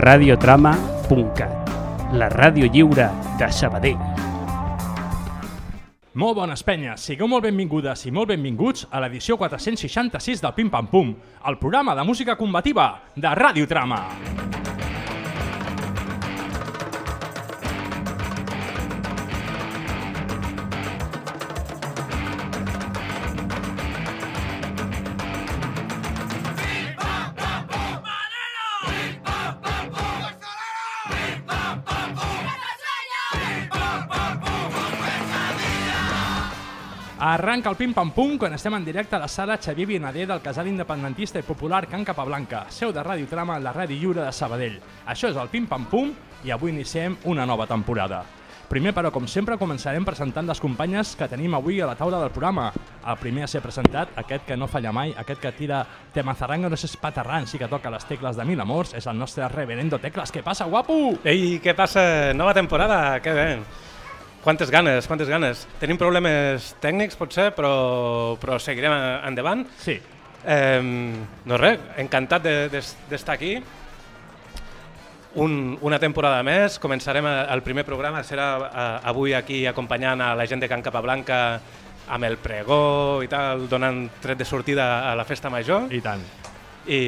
radiotrama.cat, la ràdio lliure de Sabadell. Molt bones penyes, sigueu molt benvingudes i molt benvinguts a l'edició 466 del Pim Pam Pum, el programa de música combativa de Ràdio Trama. Arranca el Pim Pam Pum quan estem en directe a la sala Xavier Bienader del casal independentista i popular Can Capablanca, seu de Ràdio Trama, la ràdio lliure de Sabadell. Això és el Pim Pam Pum i avui iniciem una nova temporada. Primer, però, com sempre, començarem presentant les companyes que tenim avui a la taula del programa. El primer a ser presentat, aquest que no falla mai, aquest que tira temazaranga no és patarrans i que toca les tecles de mil amors, és el nostre reverendo Tecles. Què passa, guapo? Ei, què passa? Nova temporada, que bé. Quantes ganes, quantes ganes. Tenim problemes tècnics, potser, però, però seguirem endavant. Sí. Eh, no res, encantat d'estar de, de, aquí. Un, una temporada més, començarem el primer programa, serà avui aquí acompanyant a la gent de Can Capablanca amb el pregó i tal, donant tret de sortida a la festa major. I tant. I,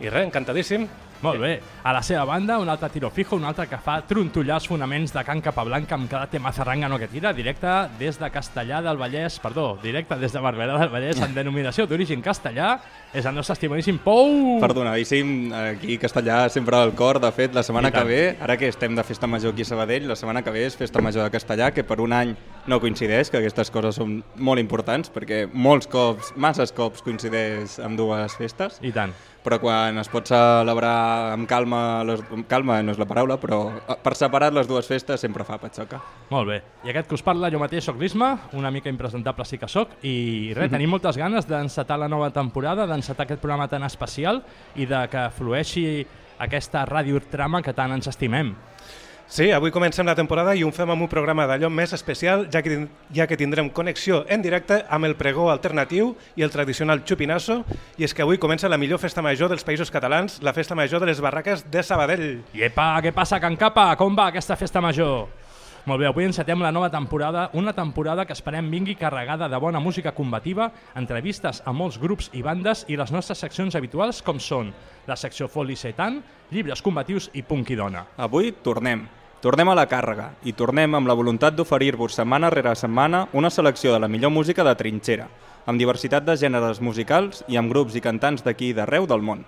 i res, encantadíssim. Molt bé. A la seva banda, un altre tiro fijo, un altre que fa trontollar els fonaments de Can Capablanca amb cada tema zarranga que tira, directe des de Castellà del Vallès, perdó, directe des de Barberà del Vallès, en denominació d'origen castellà, és el nostre estimadíssim Pou! Perdonadíssim, aquí Castellà sempre al cor, de fet, la setmana que ve, ara que estem de festa major aquí a Sabadell, la setmana que ve és festa major de Castellà, que per un any no coincideix, que aquestes coses són molt importants, perquè molts cops, masses cops coincideix amb dues festes. I tant però quan es pot celebrar amb calma, les, amb calma no és la paraula, però eh, per separat les dues festes sempre fa patxoca. Molt bé. I aquest que us parla, jo mateix soc l'Isma, una mica impresentable sí que soc, i res, -hmm. tenim moltes ganes d'encetar la nova temporada, d'encetar aquest programa tan especial i de que flueixi aquesta radiotrama que tant ens estimem. Sí, avui comencem la temporada i ho fem amb un programa d'allò més especial, ja que, ja que tindrem connexió en directe amb el pregó alternatiu i el tradicional xupinasso, i és que avui comença la millor festa major dels països catalans, la festa major de les barraques de Sabadell. I epa, què passa, Can Capa? Com va aquesta festa major? Molt bé, avui encetem la nova temporada, una temporada que esperem vingui carregada de bona música combativa, entrevistes a molts grups i bandes i les nostres seccions habituals com són la secció Foli Setan, llibres combatius i Punk i Dona. Avui tornem, Tornem a la càrrega i tornem amb la voluntat d'oferir-vos setmana rere setmana una selecció de la millor música de trinxera, amb diversitat de gèneres musicals i amb grups i cantants d'aquí i d'arreu del món.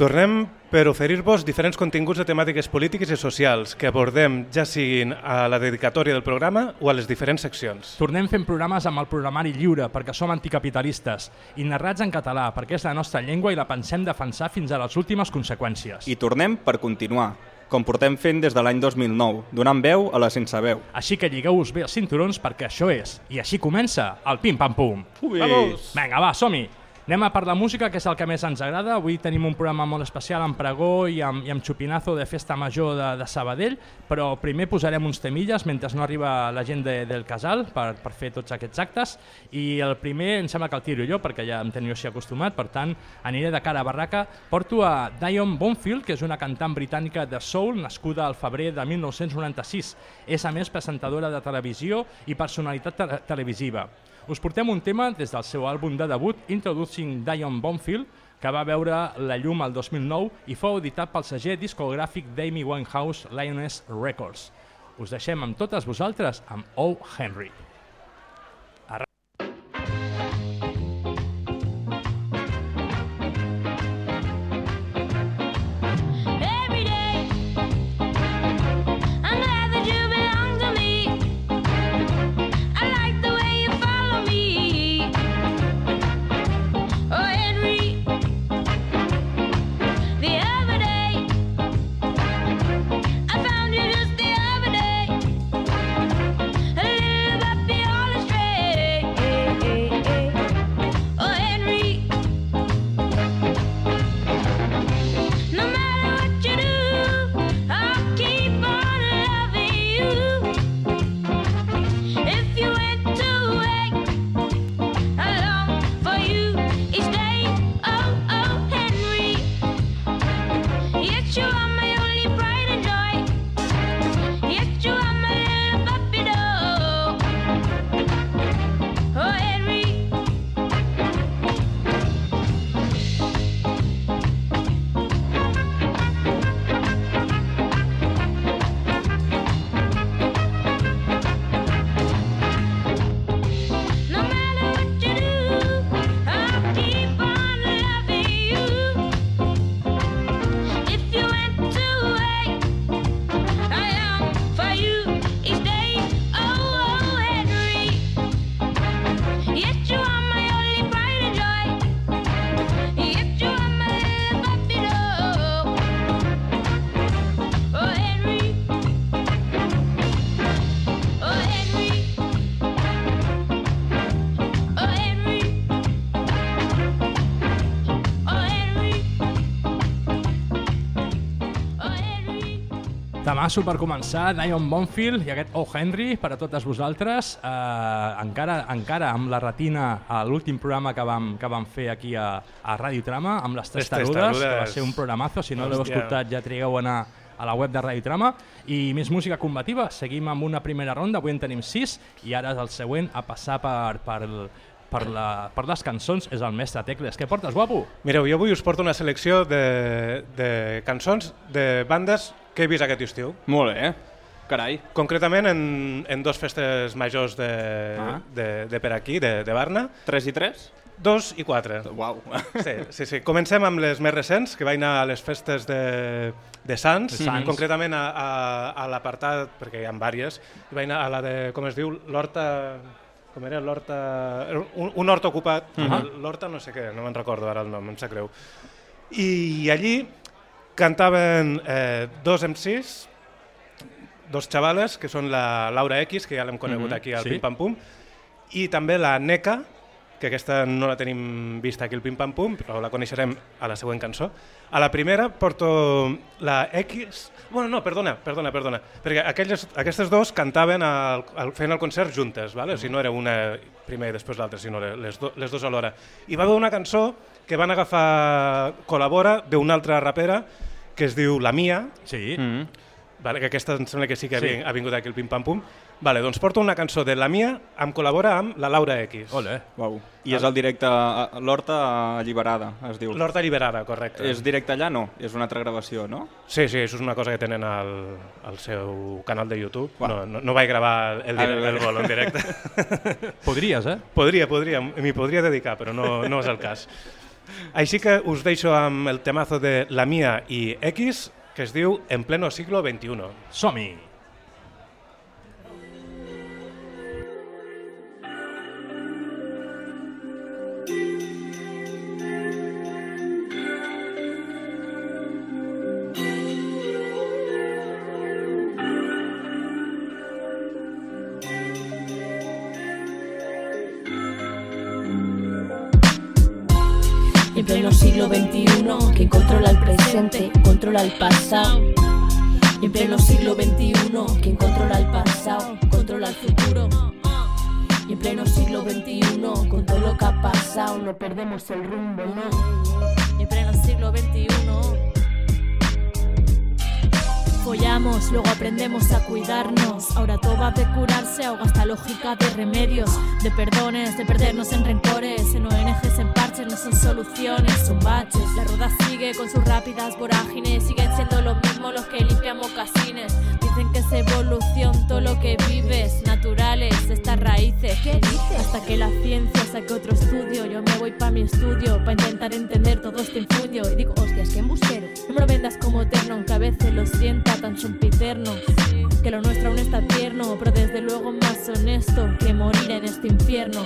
Tornem per oferir-vos diferents continguts de temàtiques polítiques i socials que abordem ja siguin a la dedicatòria del programa o a les diferents seccions. Tornem fent programes amb el programari lliure perquè som anticapitalistes i narrats en català perquè és la nostra llengua i la pensem defensar fins a les últimes conseqüències. I tornem per continuar, com portem fent des de l'any 2009, donant veu a la sense veu. Així que lligueu-vos bé els cinturons perquè això és. I així comença el Pim Pam Pum. Ui. Vamos! Vinga, va, som-hi! Anem a per la música, que és el que més ens agrada. Avui tenim un programa molt especial amb pregó i amb, i amb xupinazo de festa major de, de Sabadell, però primer posarem uns temilles mentre no arriba la gent de, del casal per, per fer tots aquests actes i el primer em sembla que el tiro jo perquè ja em teniu així acostumat, per tant aniré de cara a barraca. Porto a Dion Bonfield, que és una cantant britànica de soul nascuda al febrer de 1996. És a més presentadora de televisió i personalitat te televisiva. Us portem un tema des del seu àlbum de debut, Introducing Dion Bonfield, que va veure la llum al 2009 i fou editat pel segell discogràfic d'Amy Winehouse Lioness Records. Us deixem amb totes vosaltres amb O. Henry. Tamasso per començar, Dion Bonfield i aquest O. Henry per a totes vosaltres. Eh, encara, encara amb la retina a l'últim programa que vam, que vam fer aquí a, a Radio Trama, amb les testarudes, que va ser un programazo. Si no l'heu escoltat ja trigueu a anar a la web de Radio Trama. I més música combativa. Seguim amb una primera ronda, avui en tenim sis, i ara és el següent a passar per, per, el, per, la, per les cançons és el mestre Tecles. Què portes, guapo? Mireu, jo avui us porto una selecció de, de cançons de bandes que he vist aquest estiu. Molt bé, carai. Concretament en, en dos festes majors de, Ah. de, de per aquí, de, de Barna, 3 i 3? dos i quatre. Uau. Sí, sí, sí. Comencem amb les més recents, que vaig anar a les festes de, de Sants, De Sants. concretament a, a, a l'apartat, perquè hi ha diverses, i vaig anar a la de, com es diu, l'Horta... Com era l'Horta... Un, un hort ocupat, uh -huh. l'Horta no sé què, no me'n recordo ara el nom, em sap greu. I allí cantaven eh, dos MCs, dos xavales, que són la Laura X, que ja l'hem conegut Mhm, aquí al sí. Pim Pam Pum, i també la NECA, que aquesta no la tenim vista aquí al Pim Pam Pum, però la coneixerem a la següent cançó. A la primera porto la X... Bueno, no, perdona, perdona, perdona. Perquè aquelles, aquestes dos cantaven al, al, fent el concert juntes, ¿vale? o sigui, no era una primer i després l'altra, sinó les, do, les dues alhora. I va haver una cançó que van agafar col·labora d'una altra rapera que es diu La Mia, Sí. Mm. Vale, que aquesta em sembla que sí que Sí. ha vingut aquí el Pim Pam Pum. Vale, doncs porto una cançó de La Mia, em col·labora amb la Laura X. Ole. Uau. I és el directe a a l'Horta alliberada, es diu. L'Horta Alliberada, correcte. És directe allà? No, és una altra gravació, no? Sí, sí, això és una cosa que tenen al, al seu canal de YouTube. Uau. No, no, no vaig gravar el, Ah, el, el gol en directe. Podries, eh? podria, podria, m'hi podria dedicar, però no, no és el cas. Així que us deixo amb el temazo de La Mia i X, que es diu En pleno siglo XXI. Som-hi! Pleno siglo XXI, quien controla el presente, controla el pasado. Y en pleno siglo XXI, quien controla el pasado, controla el futuro. Y en pleno siglo XXI, con todo lo que ha pasado, no perdemos el rumbo, no. Y en pleno siglo XXI. Follamos, luego aprendemos a cuidarnos. Ahora todo va de curarse, ahoga esta lógica de remedios, de perdones, de perdernos en rencores, en ONGs, en parches, no son soluciones, son baches. La rueda sigue con sus rápidas vorágines, siguen siendo los mismos los que limpian mocasines. Dicen que es evolución todo lo que vives, naturales, estas raíces. ¿Qué dices? Hasta que la ciencia saque otro estudio, yo me voy pa' mi estudio, para intentar entender todo este infundio. Y digo, hostias, qué embustero. No me lo vendas como eterno, aunque a veces lo sienta tan sempiterno. Que lo nuestro aún está tierno, pero desde luego más honesto que morir en este infierno.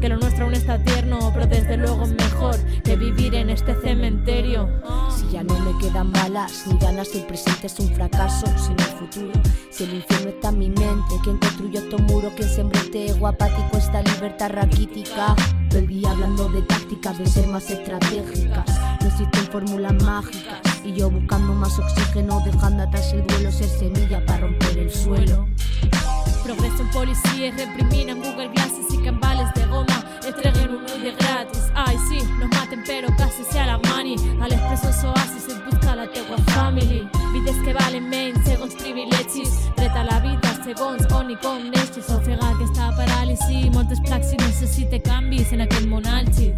Que lo nuestro aún está tierno, pero desde luego mejor que vivir en este cementerio. Si ya no me quedan balas ni ganas, si el presente es un fracaso, sin el futuro. Si el infierno está en mi mente, quien construyó estos muros, quien sembró este ego apático, esta libertad raquítica. Todo el día hablando de tácticas, de ser más estratégicas. No existen fórmulas mágicas. Y yo buscando más oxígeno, dejando atrás el duelo, ser semilla para romper el suelo. Progreso en policías, reprimir en Google Glasses y que en vales de goma entreguen un de gratis. Ay, sí, nos maten, pero casi sea la money. Al expresos oasis es busca la tegua family. Vides que valen main, segons privilegis. Dreta la vida, segons on i com neixes. Ofega aquesta paràlisi, moltes praxis necessite canvis en aquest món àlgid.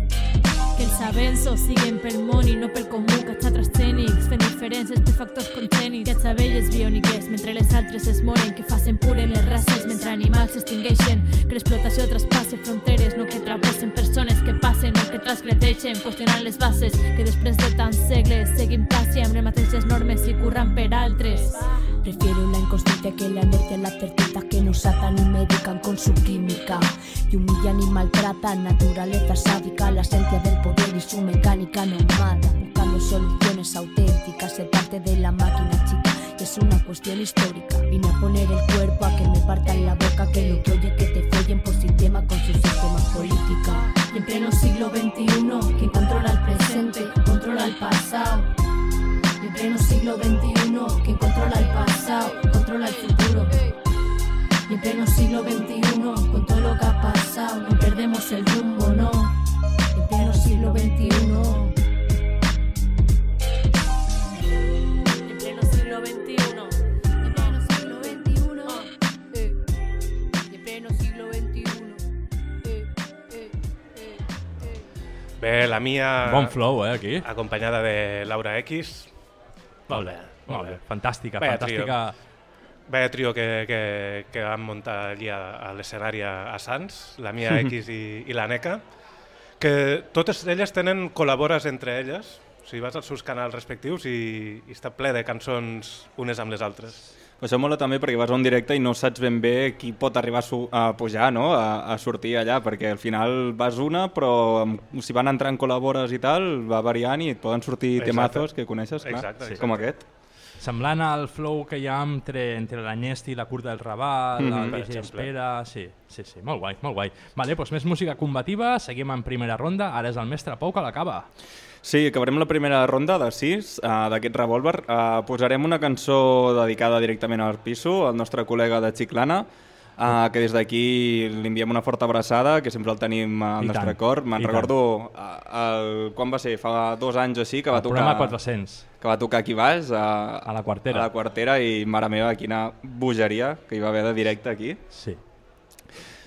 Que els avenços siguen pel món i no pel comú que està transgènics, fent diferències per factors congènics. Que abelles biòniques, mentre les altres es moren, que facen pure les races, mentre animals s'extingueixen, que l'explotació traspasse fronteres, no que travessen persones que passen o que transgredeixen, qüestionant les bases, que després de tants segles seguim quasi amb les mateixes normes i curran per altres. Prefiero la inconsciencia que la inercia, las certezas que nos atan y medican con su química. Y humillan y maltratan, naturaleza sádica, la esencia del poder y su mecánica mata. Buscando soluciones auténticas, ser parte de la máquina chica. Es una cuestión histórica. Vine a poner el cuerpo a que me partan la boca, que no te oye que te follen por sistema con su sistema política. Y en pleno siglo XXI, quien controla el presente, controla el pasado. Y en pleno siglo XXI, quien controla el pasado controla el futuro. Y en pleno siglo XXI, con todo lo que ha pasado, no perdemos el rumbo, no. En pleno siglo XXI. En pleno siglo XXI. En pleno siglo XXI. eh. En pleno siglo XXI. eh, eh. Bé, la mia... Bon flow, eh, aquí. Acompanyada de Laura X. Molt bé, Molt bé. Fantàstica, Vaya fantàstica. Vaya trio que, que, que vam muntar allí a, a l'escenari a, a Sants, la Mia X i, i la NECA, que totes elles tenen col·labores entre elles, o sigui, vas als seus canals respectius i, i està ple de cançons unes amb les altres. Això mola també perquè vas a un directe i no saps ben bé qui pot arribar a, pujar, no? a, a sortir allà, perquè al final vas una, però amb- si van entrant col·labores i tal, va variant i et poden sortir Exacte. temazos que coneixes, clar, Exacte, exacte. com aquest. Semblant al flow que hi ha entre, entre l'Anyesti i la Curta del Raval, Mhm. el Per DJ. Espera... Sí, sí, sí, molt guai, molt guai. Vale, doncs més música combativa, seguim en primera ronda, ara és el mestre Pau que l'acaba. Sí, acabarem la primera ronda de 6 uh, d'aquest revòlver. Uh, posarem una cançó dedicada directament al Piso, al nostre col·lega de Xiclana, uh, que des d'aquí li enviem una forta abraçada, que sempre el tenim al I nostre tant, cor. Me'n recordo, uh, el, quan va ser? Fa dos anys o així, que va, el programa tocar, 400. Que va tocar aquí baix, a, A la quartera. a la quartera, i mare meva, quina bogeria que hi va haver de directe aquí. Sí.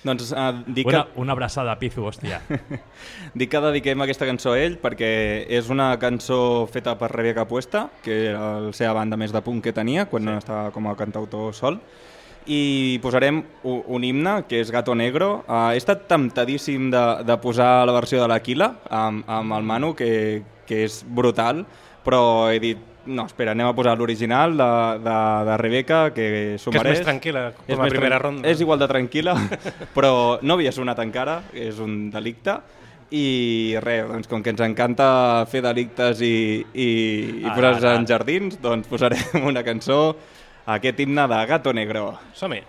Doncs uh, dic Una, que... una abraçada a Pizu, hòstia. Dic que dediquem aquesta cançó a ell perquè és una cançó feta per Rebecca Puesta, que era la seva banda més de punk que tenia quan sí. estava com a cantautor sol. I posarem u- un himne, que és Gato Negro. Uh, he estat temptadíssim de, de posar la versió de l'Aquila amb, amb el Manu, que, que és brutal, però he dit, no, espera, anem a posar l'original de, de, de Rebecca, que s'ho Que és mereix. més tranquil·la, com És a primera ronda. És igual de tranquil·la, però no havia sonat encara, és un delicte. I res, doncs com que ens encanta fer delictes i, i, i Ara, posar-nos ara. en jardins, doncs posarem una cançó, aquest himne de Gato Negro. Som-hi.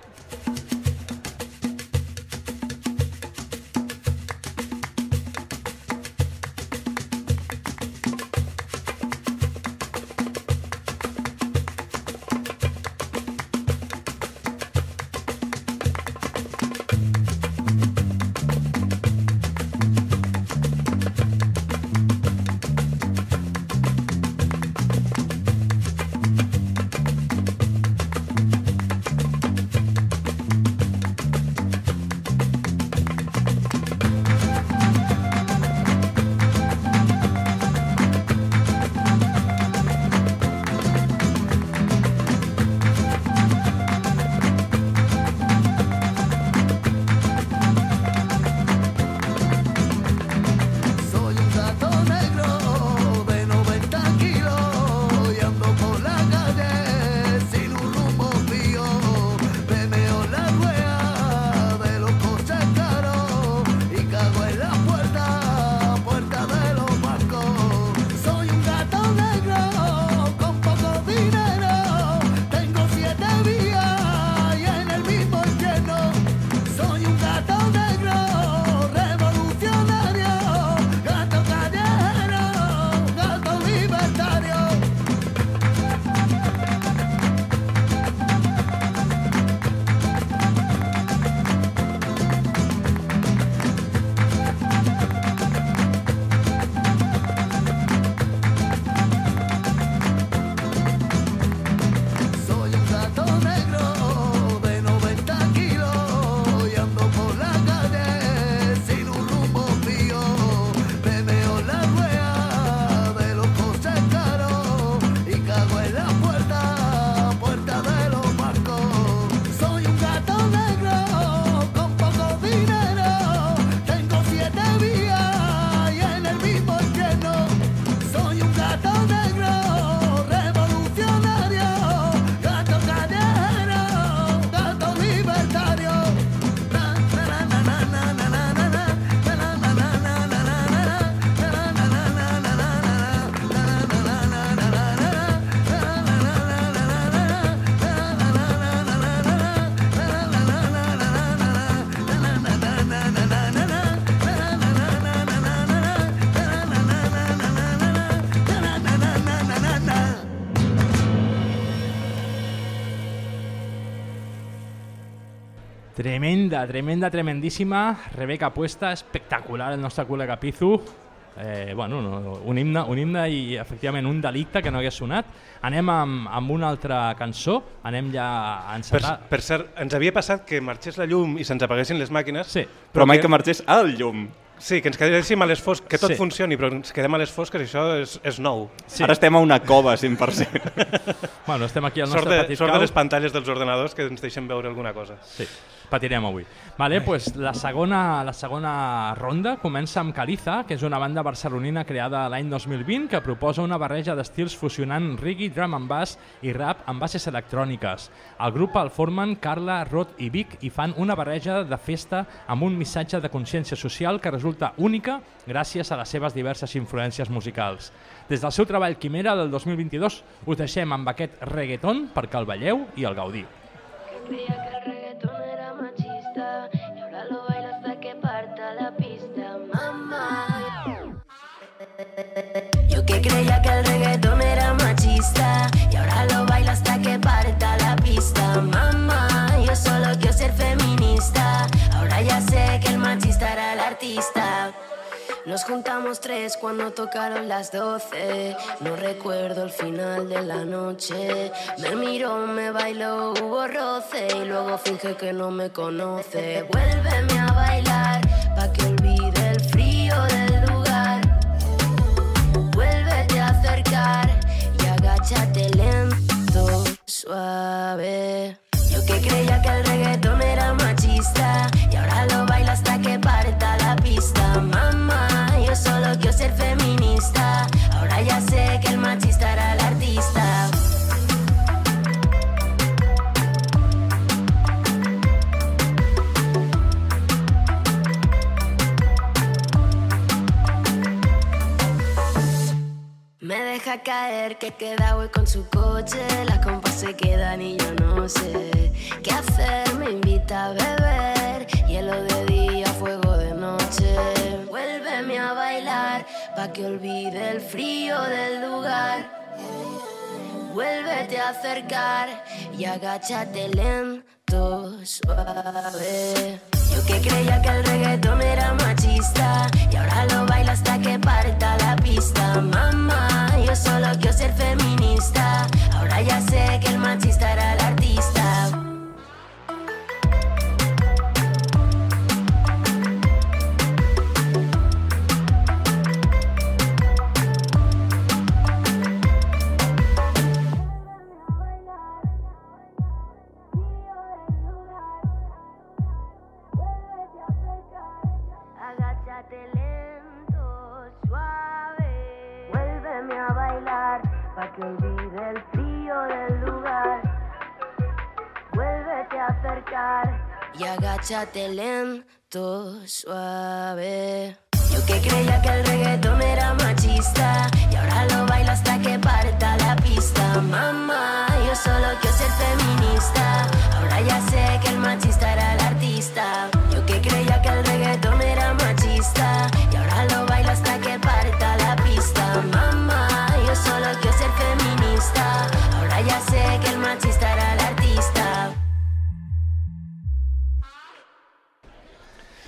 Tremenda, tremenda, tremendíssima. Rebeca Puesta, espectacular el nostre col·lega Pizu. Eh, bueno, no, un, himne, un himne i efectivament un delicte que no hagués sonat. Anem amb, amb una altra cançó, anem ja a Per, encetar... per cert, ens havia passat que marxés la llum i se'ns apaguessin les màquines, Sí, Però mai que marxés al llum. sí, que ens quedéssim a les fosques, que tot Sí. funcioni, però ens quedem a les fosques i això és, és nou. sí. Ara estem a una cova, 100%. Bueno, estem aquí al Sort nostre de, petit sort cau. de les pantalles dels ordenadors que ens deixen veure alguna cosa. Sí, patirem avui. Vale, pues la, segona, la segona ronda comença amb Caliza, que és una banda barcelonina creada l'any 2020 que proposa una barreja d'estils fusionant reggae, drum and bass i rap amb bases electròniques. El grup el formen Carla, Rod i Vic i fan una barreja de festa amb un missatge de consciència social que resulta única gràcies a les seves diverses influències musicals. Des del seu treball Quimera del 2022 us deixem amb aquest reggaeton perquè el balleu i el gaudiu. Que el reggaetón era y ahora lo baila hasta que parta la pista, mamá. Yo que creía que el reggaetón era machista y ahora lo baila hasta que parta la pista, mamá. Yo solo quiero ser feminista, ahora ya sé que el machista era el artista. Nos juntamos tres cuando tocaron las doce. No recuerdo el final de la noche. Me miró, me bailó, hubo roce y luego finge que no me conoce. Vuélveme a bailar pa' que olvide el frío del lugar. Vuélvete a acercar y agáchate lento, suave. Yo que creía que el reggaetón era machista y ahora lo baila hasta que parta la pista. Mamá, solo quiero ser feminista. Ahora ya sé que el machista era el artista. Me deja caer que queda hoy con su coche. Las compas se quedan y yo no sé qué hacer. Me invita a beber, hielo de día, pa' que olvide el frío del lugar. Vuélvete a acercar y agáchate lento, suave. Yo que creía que el reggaetón era machista y ahora lo baila hasta que parta la pista. Mamá, yo solo quiero ser feminista. Ahora ya sé que el machista era el que olvide el frío del lugar. Vuélvete a acercar y agáchate lento, suave. Yo que creía que el reggaetón era machista y ahora lo baila hasta que parta la pista. Mamá, yo solo quiero ser feminista. Ahora ya sé que el machista era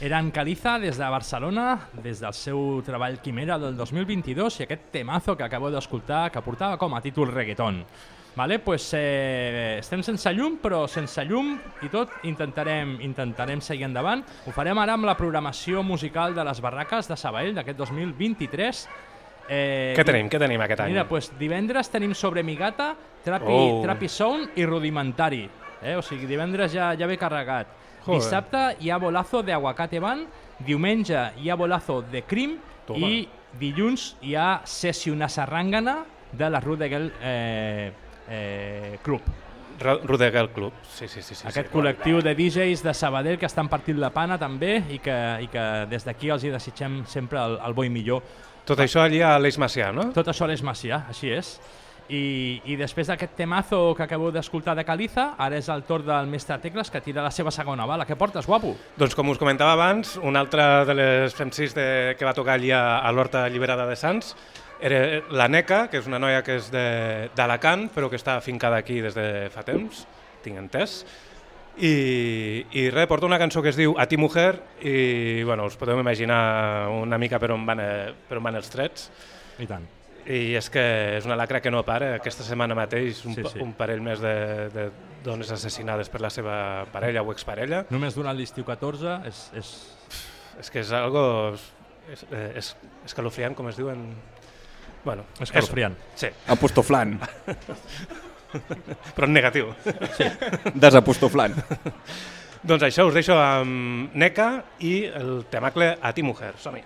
Eren Caliza des de Barcelona, des del seu treball Quimera del 2022 i aquest temazo que acabo d'escoltar que portava com a títol reggaeton. Vale, pues, eh, estem sense llum, però sense llum i tot intentarem, intentarem seguir endavant. Ho farem ara amb la programació musical de les barraques de Sabadell d'aquest 2023. Eh, Què tenim? Què tenim aquest any? Mira, pues, divendres tenim sobre Migata, Trapi, Oh. Trapi Sound i Rudimentari. Eh? O sigui, divendres ja, ja ve carregat. Joder. Dissabte hi ha bolazo de Aguacate Band, diumenge hi ha bolazo de Crim Toma. i dilluns hi ha Sessió Sarrangana de la Rudegel eh, eh, Club. Ro- Rodegel Club. Sí, sí, sí. sí Aquest sí. col·lectiu de DJs de Sabadell que estan partint la pana també i que, i que des d'aquí els hi desitgem sempre el, el bo i millor. Tot això allí a l'Eix Macià, no? Tot això a l'Eix Macià, així és. I, I després d'aquest temazo que acabo d'escoltar de Caliza, ara és el torn del mestre Tecles que tira la seva segona bala. Què portes, guapo? Doncs com us comentava abans, una altra de les FEM6 de, que va tocar allà a l'Horta Alliberada de Sants era la Neca, que és una noia que és de- d'Alacant, però que està afincada aquí des de fa temps, tinc entès. I, i res, porto una cançó que es diu A ti mujer i bueno, us podeu imaginar una mica per on van, eh, per on van els trets. I tant. I és que és una lacra que no para. Aquesta setmana mateix un, Sí, sí, sí. sí. un parell més de, de dones assassinades per la seva parella o exparella. Només durant l'estiu 14 és, és... És que és algo és, eh, és escalofriant, com es diuen... Bueno, Escalofriant. Eso. Sí, Apostoflant. però en negatiu. Desapostoflant. doncs això, us deixo amb Neca i el temacle A ti mujer. Som-hi.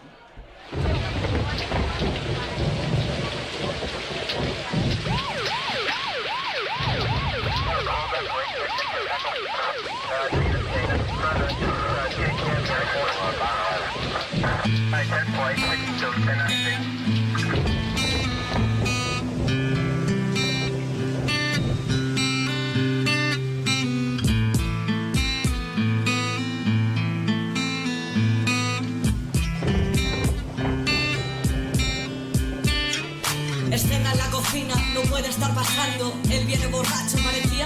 Escena en la cocina, no puede estar pasando. Él viene borracho,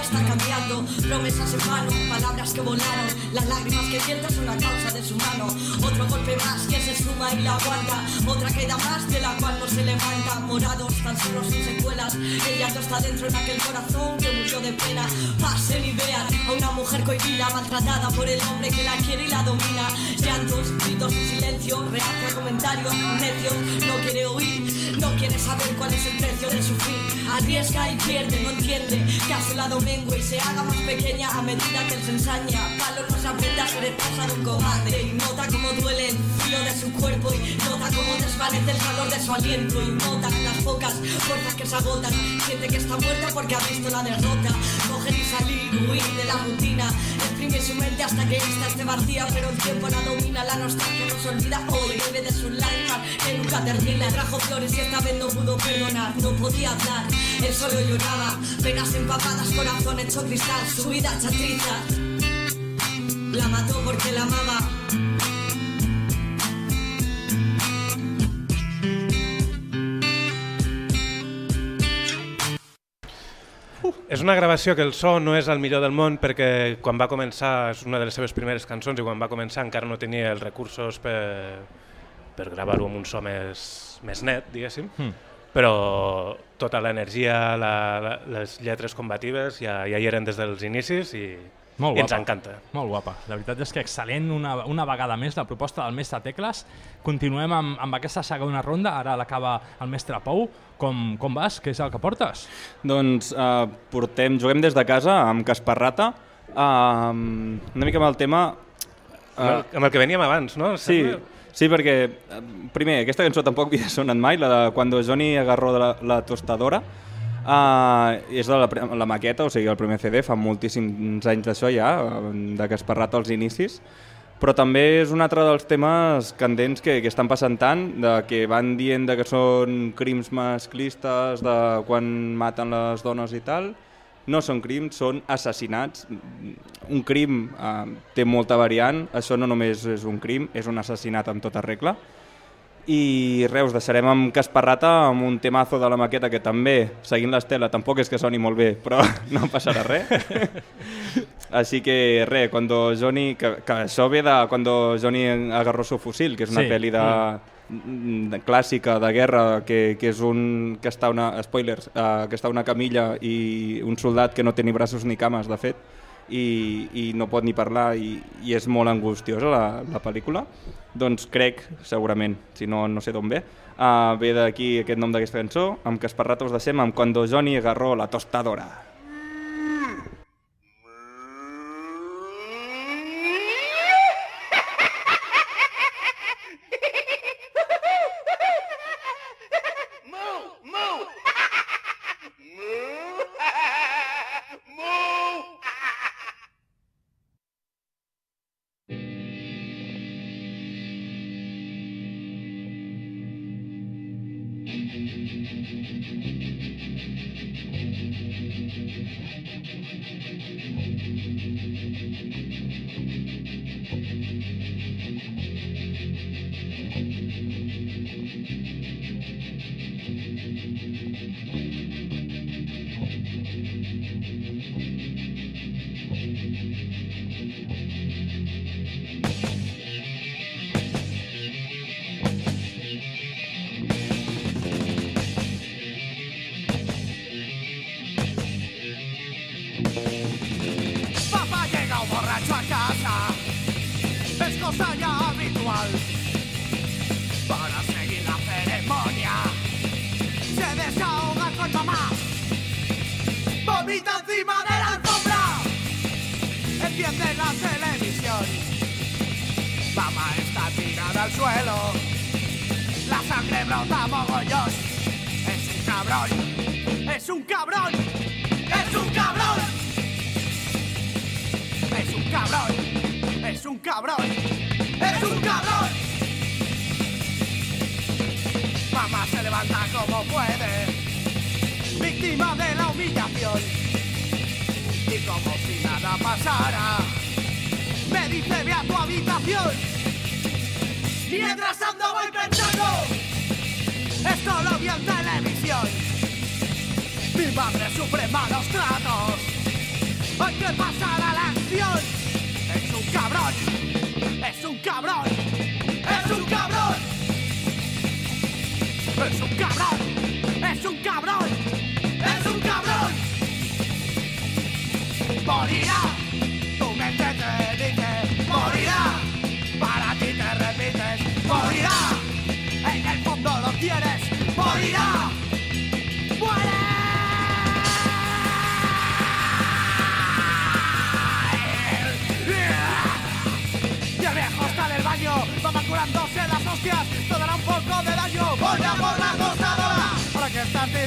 estar cambiando. Promesas en mano, palabras que volaron. Las lágrimas que siente son la causa de su mano. Otro golpe más que se suma y la aguanta. Otra queda más de la cual no se levanta. Morados, tan solo sin secuelas. El llanto está dentro en aquel corazón que murió de pena. Pasen y vean a una mujer cohibida, maltratada por el hombre que la quiere y la domina. Llantos, gritos y silencio, reacia a comentarios necios. No quiere oír, no quiere saber cuál es el precio de sufrir. Arriesga y pierde, no entiende que a su lado y se haga más pequeña a medida que él se ensaña. Palo no se aprende a ser esposa de un cobarde. Y nota cómo duele el frío de su cuerpo y nota cómo desvanece el calor de su aliento. Y nota las pocas fuerzas que se agotan. Siente que está muerta porque ha visto la derrota. Coger y salir, huir de la rutina. Exprime su mente hasta que esta esté vacía, pero el tiempo la domina. La nostalgia no se olvida hoy. Bebe de sus lágrimas que nunca termina. Trajo flores y esta vez no pudo perdonar. No podía hablar, él solo lloraba. Penas empapadas, corazón hecho cristal. Su vida hecha trizas. La mató porque la amaba. És una gravació que el so no és el millor del món perquè quan va començar, és una de les seves primeres cançons i quan va començar encara no tenia els recursos per, per gravar-ho amb un so més, més net, diguéssim. Hmm. Però tota l'energia, la, la, les lletres combatives ja, ja hi eren des dels inicis i, Molt i ens guapa. encanta. Molt guapa. La veritat és que excel·lent una, una vegada més la proposta del mestre Tecles. Continuem amb, amb aquesta segona ronda, ara l'acaba el mestre Pou. Com, com vas? Què és el que portes? Doncs eh, portem, juguem des de casa amb Casparrata, eh, una mica amb el tema... Amb el, amb el que veníem abans, no? Sí, sí, perquè, primer, aquesta cançó tampoc havia sonat mai, la de Cuando Johnny agarró de la, la tostadora, Uh, és de la, la maqueta, o sigui, el primer CD, fa moltíssims anys d'això ja, de Casparrata als inicis, però també és un altre dels temes candents que, que estan passant tant, de que van dient de que són crims masclistes, de quan maten les dones i tal, no són crims, són assassinats. Un crim eh, té molta variant, això no només és un crim, és un assassinat amb tota regla. I res, us deixarem amb Casparrata amb un temazo de la maqueta que també, seguint l'estela, tampoc és que soni molt bé, però no passarà res. Així que res, cuando Johnny, que, que això ve de Cuando Johnny agarró su fusil, que és una Sí. pel·li de, de, clàssica de guerra, que, que és un que està una, spoilers, uh, que està una camilla i un soldat que no té ni braços ni cames, de fet, i, i no pot ni parlar i, i és molt angustiosa la, la pel·lícula, doncs crec, segurament, si no, no sé d'on ve, uh, ve d'aquí aquest nom d'aquesta cançó, amb Casparrata us deixem amb Cuando Johnny agarró la tostadora.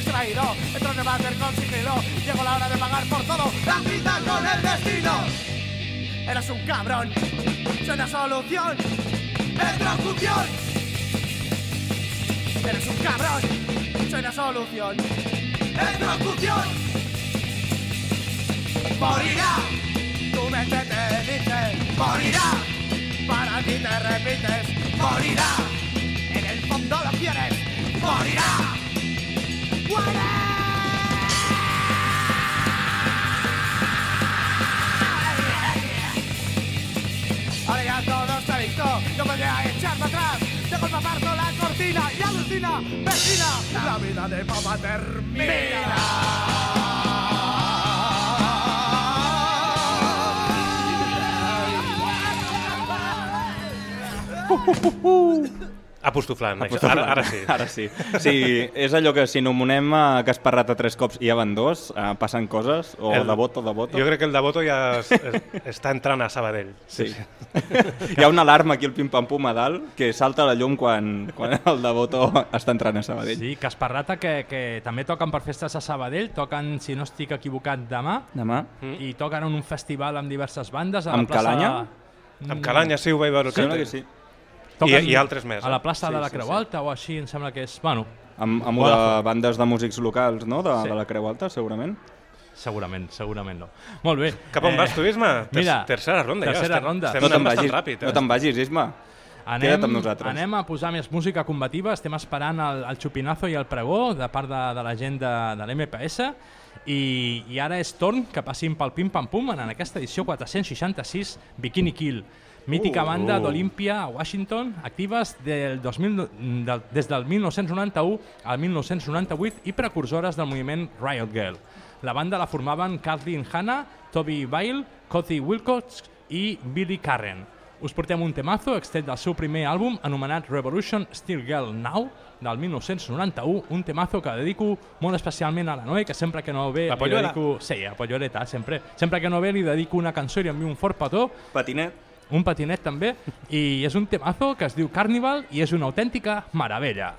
Distraído, entro en el váter con sigilo, llegó la hora de pagar por todo, la cita con el destino. Eres un cabrón, soy la solución, electrocución. Eres un cabrón, soy la solución, electrocución. Morirá, tu mente te dice, morirá. Para ti te repites, morirá. En el fondo lo quieres, morirá no me deja echar para atrás. Dejo la cortina y alucina, vecina, la vida de papá termina. Uh, uh, uh, Apostoflant. Ara, ara sí. Ara sí. Sí, és allò que si nomenem a Gasparrata tres cops i ja van dos, eh, passen coses, o El- el... de voto, de voto. Jo crec que el Devoto ja es, es, està entrant a Sabadell. Sí. Hi ha una alarma aquí al pim-pam-pum a dalt que salta la llum quan, quan el de voto està entrant a Sabadell. Sí, Casparrata, que, que també toquen per festes a Sabadell, toquen, si no estic equivocat, demà, Demà? i toquen en un festival amb diverses bandes a Amb la plaça... Calanya? Amb Calanya sí, ho vaig veure. Sembla que sí. Toquen I, I altres més. A la eh? plaça Sí, de la sí, Creu sí. Alta o així, em sembla que és... Bueno, Amb, amb de bandes de músics locals, no?, de, Sí. de la Creu Alta, segurament. segurament, segurament no. Molt bé. Cap on vas tu, Isma? Ter mira, tercera ronda ja. tercera estem, ronda. Estem No te'n vagis, ràpid. Eh? no te'n vagis, Isma. Anem, Queda't amb nosaltres. anem a posar més música combativa, estem esperant el, el xupinazo i el pregó de part de, de la gent de, de l'MPS i, i ara és torn que passin pel Pim Pam Pum en aquesta edició 466 Bikini Kill. Mítica Uh. banda d'Olímpia a Washington, actives del 2000, del, des del 1991 al 1998 i precursores del moviment Riot Girl. La banda la formaven Kathleen Hanna, Toby Bile, Cothy Wilcox i Billy Carren. Us portem un temazo extret del seu primer àlbum anomenat Revolution Steel Girl Now del 1991, un temazo que dedico molt especialment a la Noe, que sempre que no ve li dedico... Sí, a Polloreta, sempre. Sempre que no ve li dedico una cançó i li envio un fort petó, Patinet. Un patinet també, i és un temazo que es diu Carnival i és una autèntica meravella.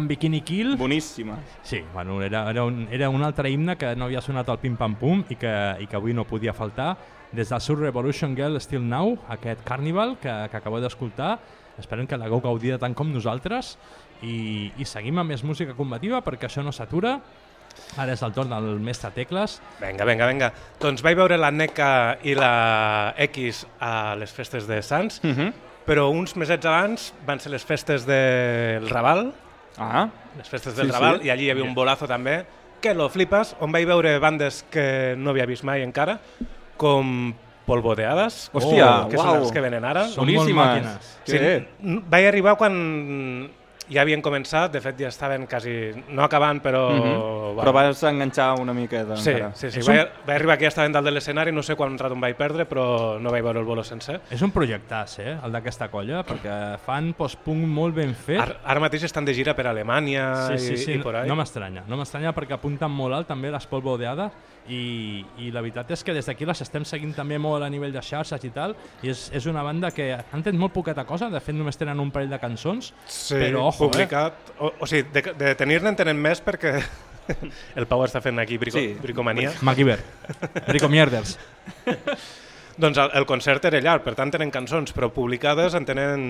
Era en Bikini Kill. Boníssima. Sí, bueno, era, era, un, era un altre himne que no havia sonat al Pim Pam Pum i que, i que avui no podia faltar. Des del seu Revolution Girl Still Now, aquest Carnival que, que acabeu d'escoltar, esperem que l'hagueu gaudida tant com nosaltres i, i seguim amb més música combativa perquè això no s'atura. Ara és el torn del mestre Tecles. Vinga, vinga, vinga. Doncs vaig veure la NECA i la X a les festes de Sants, Uh -huh. però uns mesets abans van ser les festes del Raval, Ah, les festes Sí, del sí. Raval, i allí hi havia un bolazo també, que lo flipes, on vaig veure bandes que no havia vist mai encara, com Polvo de Hades, Hòstia, que són uau. els que venen ara. Són boníssimes. molt màquines. Que n- vaig arribar quan ja havien començat, de fet ja estaven quasi, no acabant, però... Mhm. bueno, Però vas enganxar una miqueta Sí, encara. sí, sí. És un- Vaig, vaig arribar aquí, ja estaven dalt de l'escenari, no sé quant rato em vaig perdre, però no vaig veure el bolo sencer. És un projectàs, eh, el d'aquesta colla, perquè fan post-punk molt ben fet. Ar ara mateix estan de gira per Alemanya Sí, sí, sí, i, i por ahí. no m'estranya, no m'estranya perquè apunten molt alt també les polvo d'Ada i, i la veritat és que des d'aquí les estem seguint també molt a nivell de xarxes i tal i és, és una banda que han tret molt poqueta cosa, de fet només tenen un parell de cançons sí, però ojo, publicat. O, o sigui, de, de tenir-ne en tenen més perquè el Pau està fent aquí brico, Sí. bricomania. eh? MacGyver, Rico Mierders. Doncs el, el concert era llarg, per tant tenen cançons, però publicades en tenen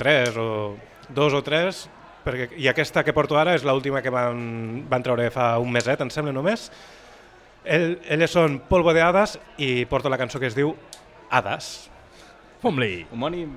tres o dos o tres, perquè, i aquesta que porto ara és l'última que van, van treure fa un meset, em sembla només. El, elles són Polvo de Hades i porto la cançó que es diu Hades. Fum-li! Homònim.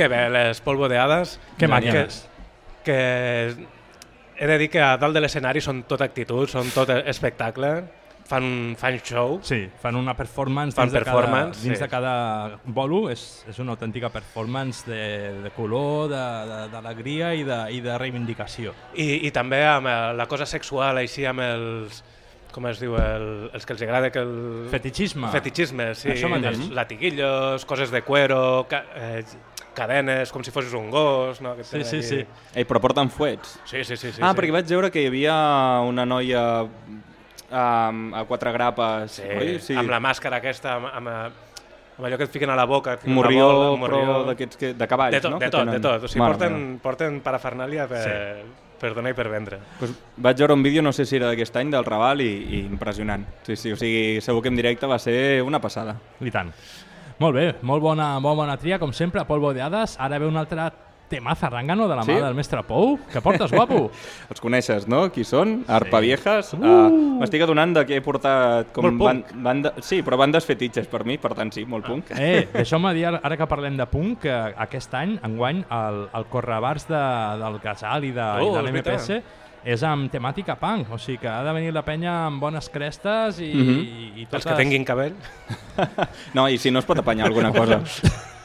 Que bé, les polvo de hades. Que que, màquines. que he de dir que a dalt de l'escenari són tot actitud, són tot espectacle, fan, fan show. Sí, fan una performance Fan dins, de, cada, performance, dins sí. de cada bolo, és, és una autèntica performance de, de color, d'alegria i, de, i de reivindicació. I, I també amb la cosa sexual, així amb els com es diu, el, els que els agrada que el... Fetichisme. Fetichisme, sí. Això mateix. Latiguillos, coses de cuero, ca, eh, cadenes, com si fossis un gos, no? Que Sí, sí, aquí. sí. Ei, però porten fuets. Sí, sí, sí. sí ah, sí. perquè vaig veure que hi havia una noia um, a quatre grapes. Sí, oi? sí. amb la màscara aquesta, amb, amb, amb allò que et fiquen a la boca. Morrió, bola, morrió. d'aquests que- de cavalls, de tot, no? De tot, tenen. de tot. O sigui, Mare porten, meva. porten parafernàlia per, Sí. per donar i per vendre. Pues vaig veure un vídeo, no sé si era d'aquest any, del Raval, i, i impressionant. Sí, sí, o sigui, segur que en directe va ser una passada. I tant. Molt bé, molt bona, molt bona tria, com sempre, polvo de hades. Ara ve un altre temazo arrangano de la Sí? mà del mestre Pou. Que portes, guapo? Els coneixes, no? Qui són? Arpa Sí. Viejas. Uh! Uh, M'estic adonant de que he portat... Com Molt ban, punk. banda, sí, però bandes fetitxes per mi, per tant sí, molt punk. Eh, deixeu-me dir, ara que parlem de punk, que aquest any, enguany, el, el correbars de, del Casal i de, Oh, i de l'MPS és amb temàtica punk, o sigui que ha de venir la penya amb bones crestes i, Mhm. i, i Els que tinguin cabell. No, i si no es pot apanyar alguna cosa.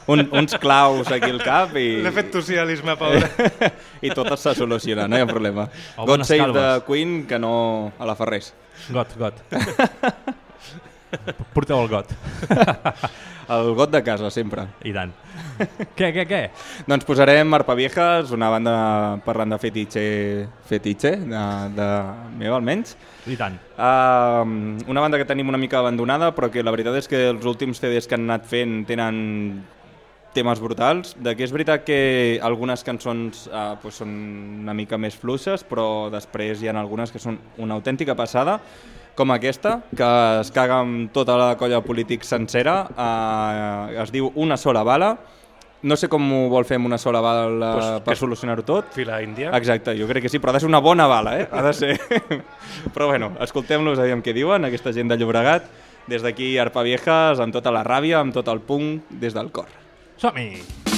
Un, uns claus aquí al cap i... L'he fet socialisme, pobre. I tot se soluciona, no hi ha problema. O God Save the calves. Queen, que no a la Ferrés. Got, got. Porteu el got. El got de casa, sempre. I tant. què, què, què? Doncs posarem Arpa Viejas, una banda parlant de fetitxe, fetitxe de, de meu almenys. I tant. Uh, una banda que tenim una mica abandonada, però que la veritat és que els últims CDs que han anat fent tenen temes brutals, de que és veritat que algunes cançons uh, pues són una mica més fluixes, però després hi ha algunes que són una autèntica passada, com aquesta, que es caga amb tota la colla polític sencera, uh, es diu Una sola bala, no sé com ho vol fer amb una sola bala Pues per solucionar-ho tot. Fila índia. Exacte, jo crec que sí, però ha de ser una bona bala, eh? Ha de ser... però bueno, escoltem-los, aviam què diuen, aquesta gent de Llobregat. Des d'aquí, Arpa Viejas, amb tota la ràbia, amb tot el punt, des del cor. Som-hi!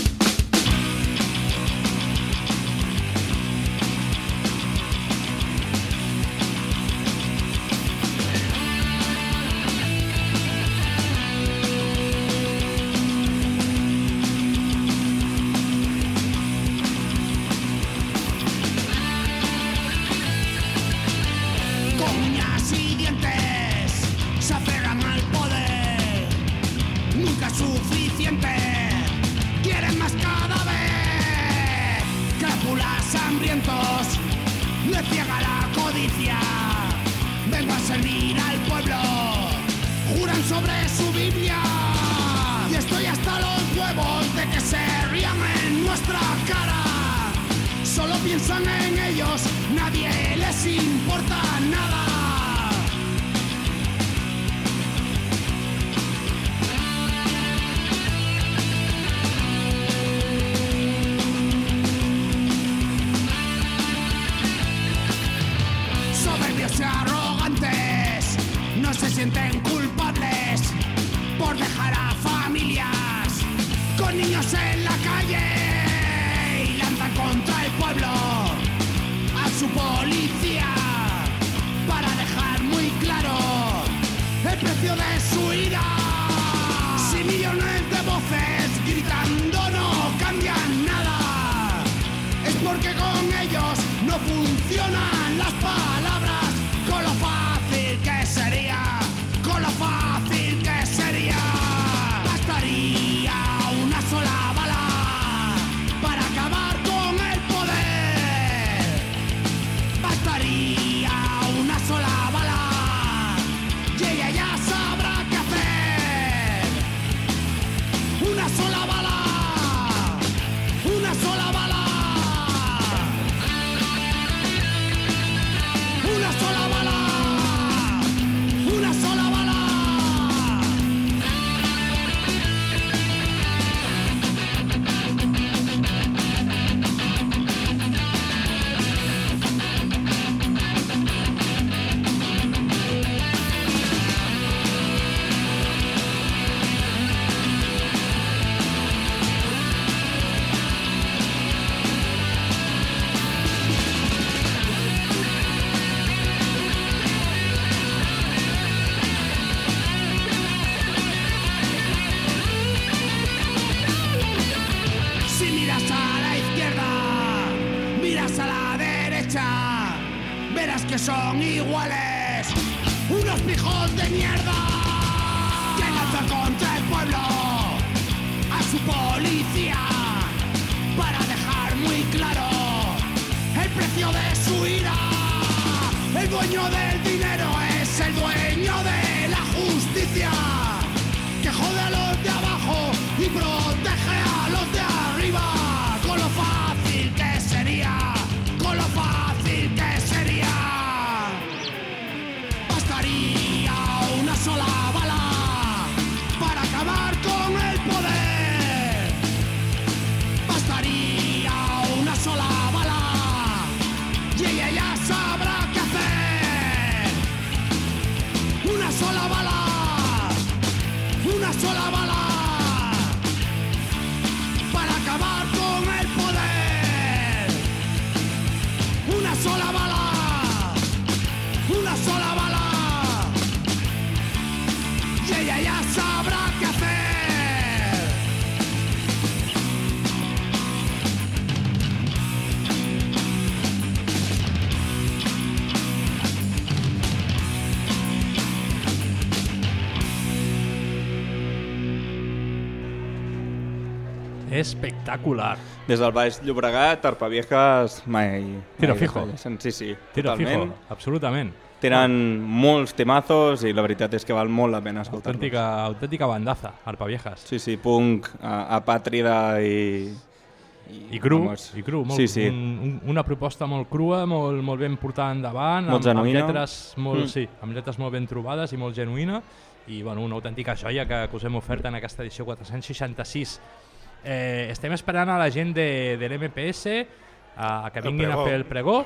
Dueño del dinero es el dueño de la justicia. Que jode Espectacular. Des del Baix Llobregat, Tarpaviejas mai... Tiro mai fijo. desfalleixen. Sí, sí, Tiro totalment. fijo, absolutament. Tenen molts temazos i la veritat és que val molt la pena escoltar-los. Autèntica, autèntica bandaza, Arpa Viejas. Sí, sí, punk, a, apàtrida i... I cru, vamos. i cru, molt, Sí, sí. Un, un, una proposta molt crua, molt, molt ben portada endavant, Molt amb, amb lletres molt, Mm. sí, amb lletres molt ben trobades i molt genuïna, i bueno, una autèntica joia que, que us hem ofert en aquesta edició 466. Eh, estem esperant a la gent de, de l'MPS a, a que vinguin a pregó. fer el pregó.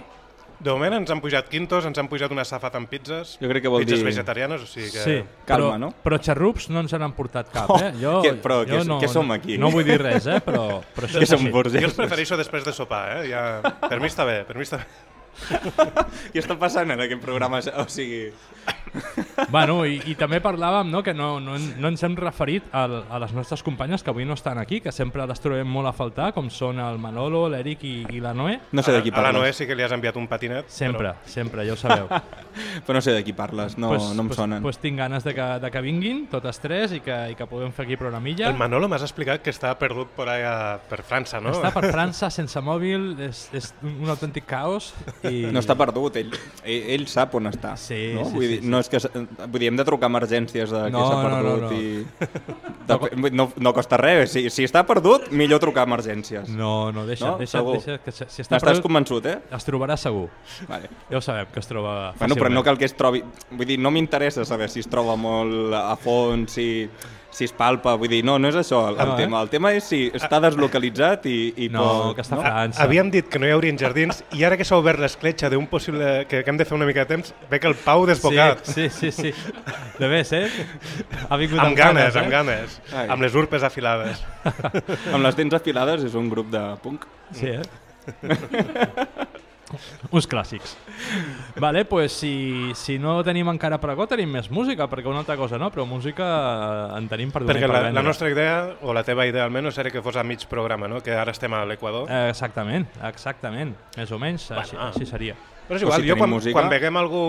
De moment ens han pujat quintos, ens han pujat una safata amb pizzas, Jo crec que vol pizzas dir- vegetarianes, o sigui que... Sí, Calma, però, no? Però xarrups no ens n'han portat cap, Oh, eh? Jo, què- però jo què- no, què som aquí? No vull dir res, eh? Però, però això Que és som així. Jo els prefereixo després de sopar, eh? Ja... Per mi està bé, per mi està bé. Què està passant en aquest programa? O sigui... Bueno, i, i també parlàvem no, que no, no, no ens hem referit al, a les nostres companyes que avui no estan aquí, que sempre les trobem molt a faltar, com són el Manolo, l'Eric i, i la Noé. No sé de qui A la Noé parles. sí que li has enviat un patinet. Sempre, sempre, ja ho sabeu. Però no sé de qui parles, no, pues, no em pues, sonen. Pues tinc ganes de que, de que vinguin, totes tres, i que, i que puguem fer aquí programilla. El Manolo m'has explicat que està perdut por allà per França, no? Està per França sense mòbil, és, és un autèntic caos. I... No està perdut, ell, ell, ell sap on està. Sí, no? sí, vull sí, dir, sí. No és que, vull dir, hem de trucar a emergències de No, que s'ha no, no, perdut no. i... No, no costa res, si, si està perdut, millor trucar a emergències. No, no, deixa, No? deixa, Segur? deixa que si està N'estàs perdut, convençut, eh? es trobarà segur. Vale. Ja ho sabem, que es troba Bueno, fàcilment. però no cal que es trobi... Vull dir, no m'interessa saber si es troba molt a fons, si, si es palpa, vull dir, no, no és això el, el No, eh? tema. El tema és si està deslocalitzat i, i No, pot... que està No, França. havíem dit que no hi haurien jardins i ara que s'ha obert l'escletxa d'un possible... Que, que hem de fer una mica de temps, ve que el Pau desbocat. Sí, sí, sí, sí. De més, eh? Ha vingut Amb ganes, eh? amb ganes. Ai. Amb les urpes afilades. Amb les dents afilades és un grup de punk. Sí, eh? Uns clàssics. Vale, pues si, si no tenim encara pregó, tenim més música, perquè una altra cosa no, però música eh, en tenim per donar Perquè per la, vendre. la nostra idea, o la teva idea almenys, era que fos a mig programa, no? que ara estem a l'Equador. Eh, exactament, exactament. Més o menys, així, Bueno. així seria. Però és igual, si jo quan, música- quan veguem algú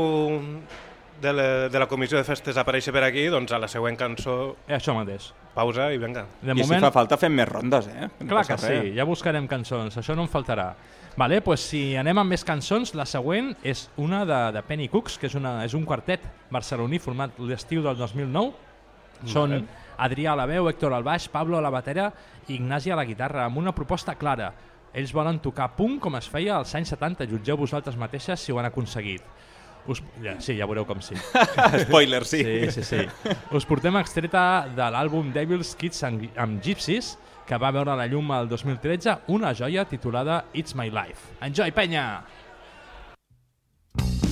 de la, de la comissió de festes aparèixer per aquí, doncs a la següent cançó, Eh, això mateix. pausa i venga. De I si moment, fa falta fem més rondes, eh? No Clar que sí, res. ja buscarem cançons, això no em faltarà. Vale, pues si anem amb més cançons, la següent és una de, de Penny Cooks, que és, una, és un quartet barceloní format l'estiu del 2009. Són Adrià a la veu, Héctor al baix, Pablo a la batera i Ignasi a la guitarra, amb una proposta clara. Ells volen tocar punk com es feia als anys 70, jutgeu vosaltres mateixes si ho han aconseguit. Us, ja, sí, ja veureu com sí. Spoiler, sí. Sí, sí, sí. Us portem extreta de l'àlbum Devil's Kids amb, amb Gypsies, que va veure la llum el 2013, una joia titulada It's My Life. Enjoy, penya! Feeling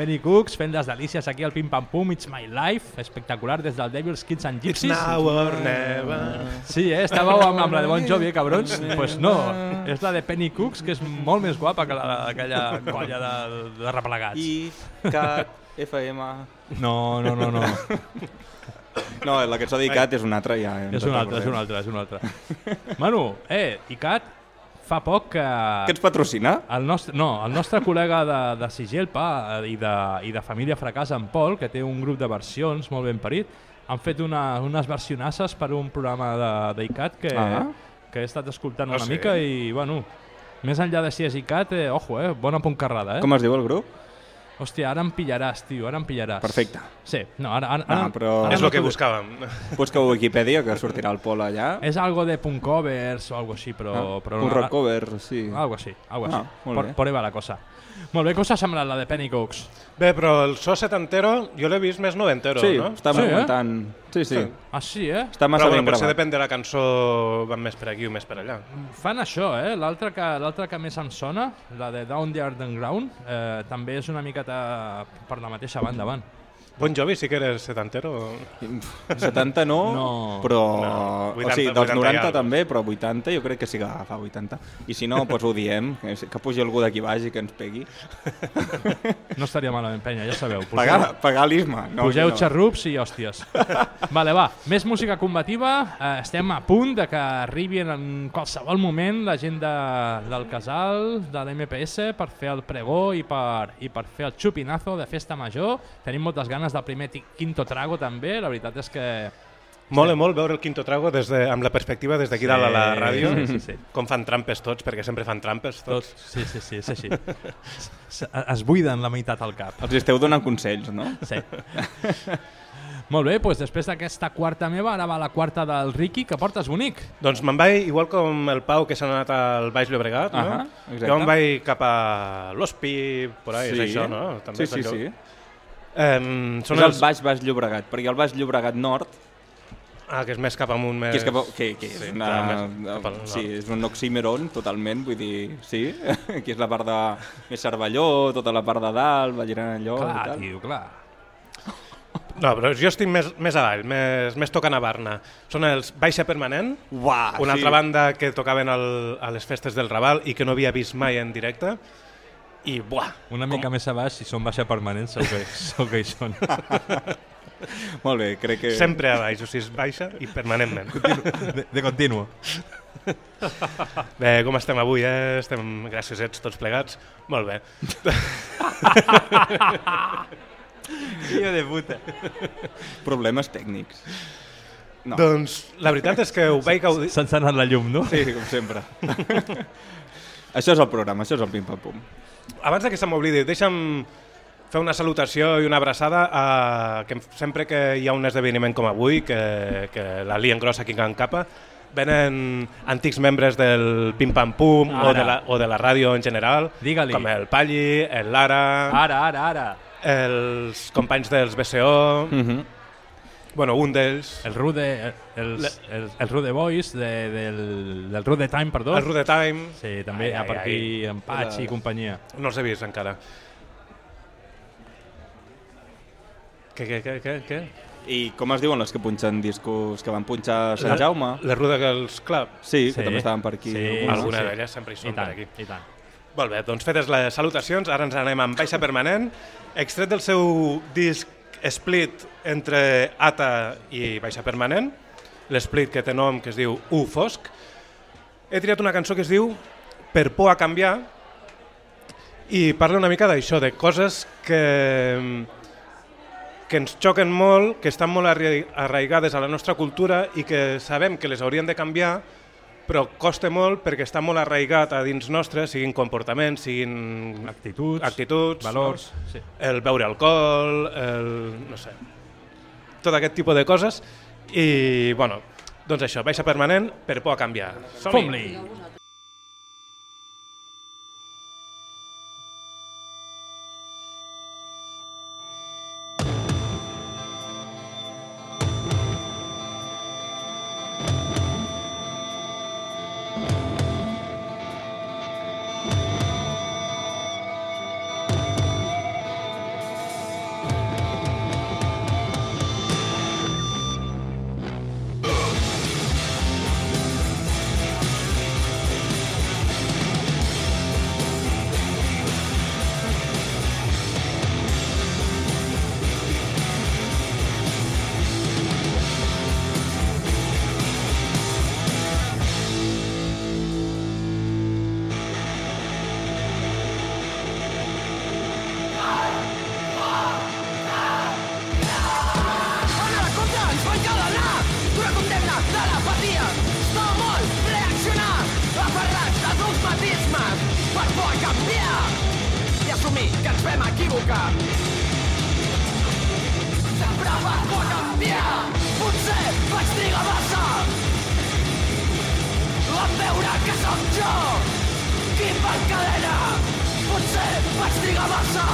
Penny Cooks fent les delícies aquí al Pim Pam Pum, It's My Life, espectacular des del Devil's Kids and It's Gypsies. now or never. Sí, eh? estàveu amb, amb la de Bon Jovi, eh, cabrons? Doncs pues no, és la de Penny Cooks, que és molt més guapa que la d'aquella colla de, de replegats. I, cat, FM... No, no, no, no. No, la cançó d'ICAT és una altra, ja. és una altra, és una altra, és una altra. Manu, eh, ICAT fa poc que... Que ens patrocina? El nostre, no, el nostre col·lega de, de Sigelpa eh, i de, i de Família Fracàs, en Pol, que té un grup de versions molt ben parit, han fet una, unes versionasses per un programa de- d'ICAT que, Ah. que he estat escoltant Ah, una sí? mica i, bueno, més enllà de si és ICAT, eh, ojo, eh, bona puncarrada, eh? Com es diu el grup? Hòstia, ara em pillaràs, tio, ara em pillaràs. Perfecte. Sí, no, ara... ara, No, ara però- ara És no el que buscàvem. Busca a Wikipedia que sortirà el Pol allà. És algo de punk covers o algo així, però... Ah, però un no, rock cover, sí. Algo així, algo Ah, així. molt por, bé. por ahí va la cosa. Molt bé, què us ha semblat la de Penny Cooks? Bé, però el so setantero jo l'he vist més noventero, Sí, no? està Sí, eh? augmentant. Sí, sí. Sí. Ah, sí, eh? Està massa Però bueno, ben potser depèn de la cançó, van més per aquí o més per allà. Fan això, eh? L'altra que, l'altra que més em sona, la de Down the Underground, eh, també és una miqueta per la mateixa banda, van. Bon Jovi sí que eres setantero. 70 no, No. però... No, o sigui, 80, dels 80 i 90 alguna. també, però 80 jo crec que sí que fa 80. I si no, doncs ho diem, que, que pugi algú d'aquí baix i que ens pegui. No estaria malament, penya, ja sabeu. Pugeu, Pagar, pagar l'ISMA. No, pugeu no. xarrups i hòsties. vale, va, més música combativa. Eh, estem a punt de que arribi en qualsevol moment la gent de, del casal, de l'MPS, per fer el pregó i per, i per fer el xupinazo de festa major. Tenim moltes ganes del primer quinto trago també, la veritat és que... Mola molt veure el Quinto Trago des de, amb la perspectiva des d'aquí dalt a la Sí, ràdio, sí, sí, sí. com fan trampes tots, perquè sempre fan trampes tots. Tot, sí, sí, sí, és així. S- Es buiden la meitat al cap. Els esteu donant consells, no? Sí. Molt bé, doncs després d'aquesta quarta meva, ara va la quarta del Ricky, que portes bonic. Doncs me'n vaig, igual com el Pau que s'ha anat al Baix Llobregat, no? Ahà, exacte. jo me'n vaig cap a l'Hospi, por ahí, és això, no? sí, és sí, el lloc. sí. Um, són És el els... Baix Baix Llobregat, perquè el Baix Llobregat Nord, Ah, que és més cap amunt, més... que és, cap, a- que, que és, Sí, una, cap al sí, és un oxímeron totalment, vull dir, sí, aquí és la part de més Cervelló, tota la part de dalt, Valleranalló i Clar, tal. tio, clar. No, però jo estic més, més avall, més, més tocant a Barna. Són els Baixa Permanent, Uah, una sí. altra banda que tocaven al, a les festes del Raval i que no havia vist mai en directe. I, buah, Una mica més a baix, si són baixa permanent, segur que, segur que hi són. Molt bé, crec que... sempre a baix, o sigui, és baixa i permanentment. De, de continuo. Bé, com estem avui, eh? Estem graciosets tots plegats. Molt bé. Tio de puta. Problemes tècnics. No. Doncs la veritat és que ho vaig gaudir... Se'ns ha anat la llum, no? Sí, com sempre. això és el programa, això és el pim-pam-pum. Abans que se m'oblidi, deixa'm fer una salutació i una abraçada a que sempre que hi ha un esdeveniment com avui, que, que la lien grossa aquí Can Capa, venen antics membres del Pim Pam Pum o de, la, o de la ràdio en general, com el Palli, el Lara, Ara, ara, ara. els companys dels BCO, Mm -hmm. Bueno, un d'ells, El Rude, els, el, el Rude Boys de, del, del Rude Time, perdó. el Rude Time, Sí, també Ai, per aquí ai. en Patxi i companyia. no els he vist encara. Què, què, què, què? què? I com es diuen les que punxen discos que van punxar a Sant Jaume? Les Rude Girls Club. Sí, que Sí. també estaven per aquí. Sí. Alguna sí. d'elles sempre hi I són per tant, aquí. i tant. Molt bé, doncs fetes les salutacions, ara ens anem amb Baixa Permanent, extret del seu disc Split entre Ata i Baixa Permanent, l'Split que té nom que es diu U Fosc. He triat una cançó que es diu Per por a canviar i parla una mica d'això, de coses que, que ens xoquen molt, que estan molt arrai- arraigades a la nostra cultura i que sabem que les hauríem de canviar, però costa molt perquè està molt arraigat a dins nostre, siguin comportaments, siguin Actituds, actituds, valors... Sí. no? el beure alcohol, el, no sé, tot aquest tipus de coses. I, bueno, doncs això, baixa permanent per por a canviar. Som-hi! Canviar, potser vaig trigar massa. Veure que sóc jo, qui m'encadena, potser vaig trigar massa.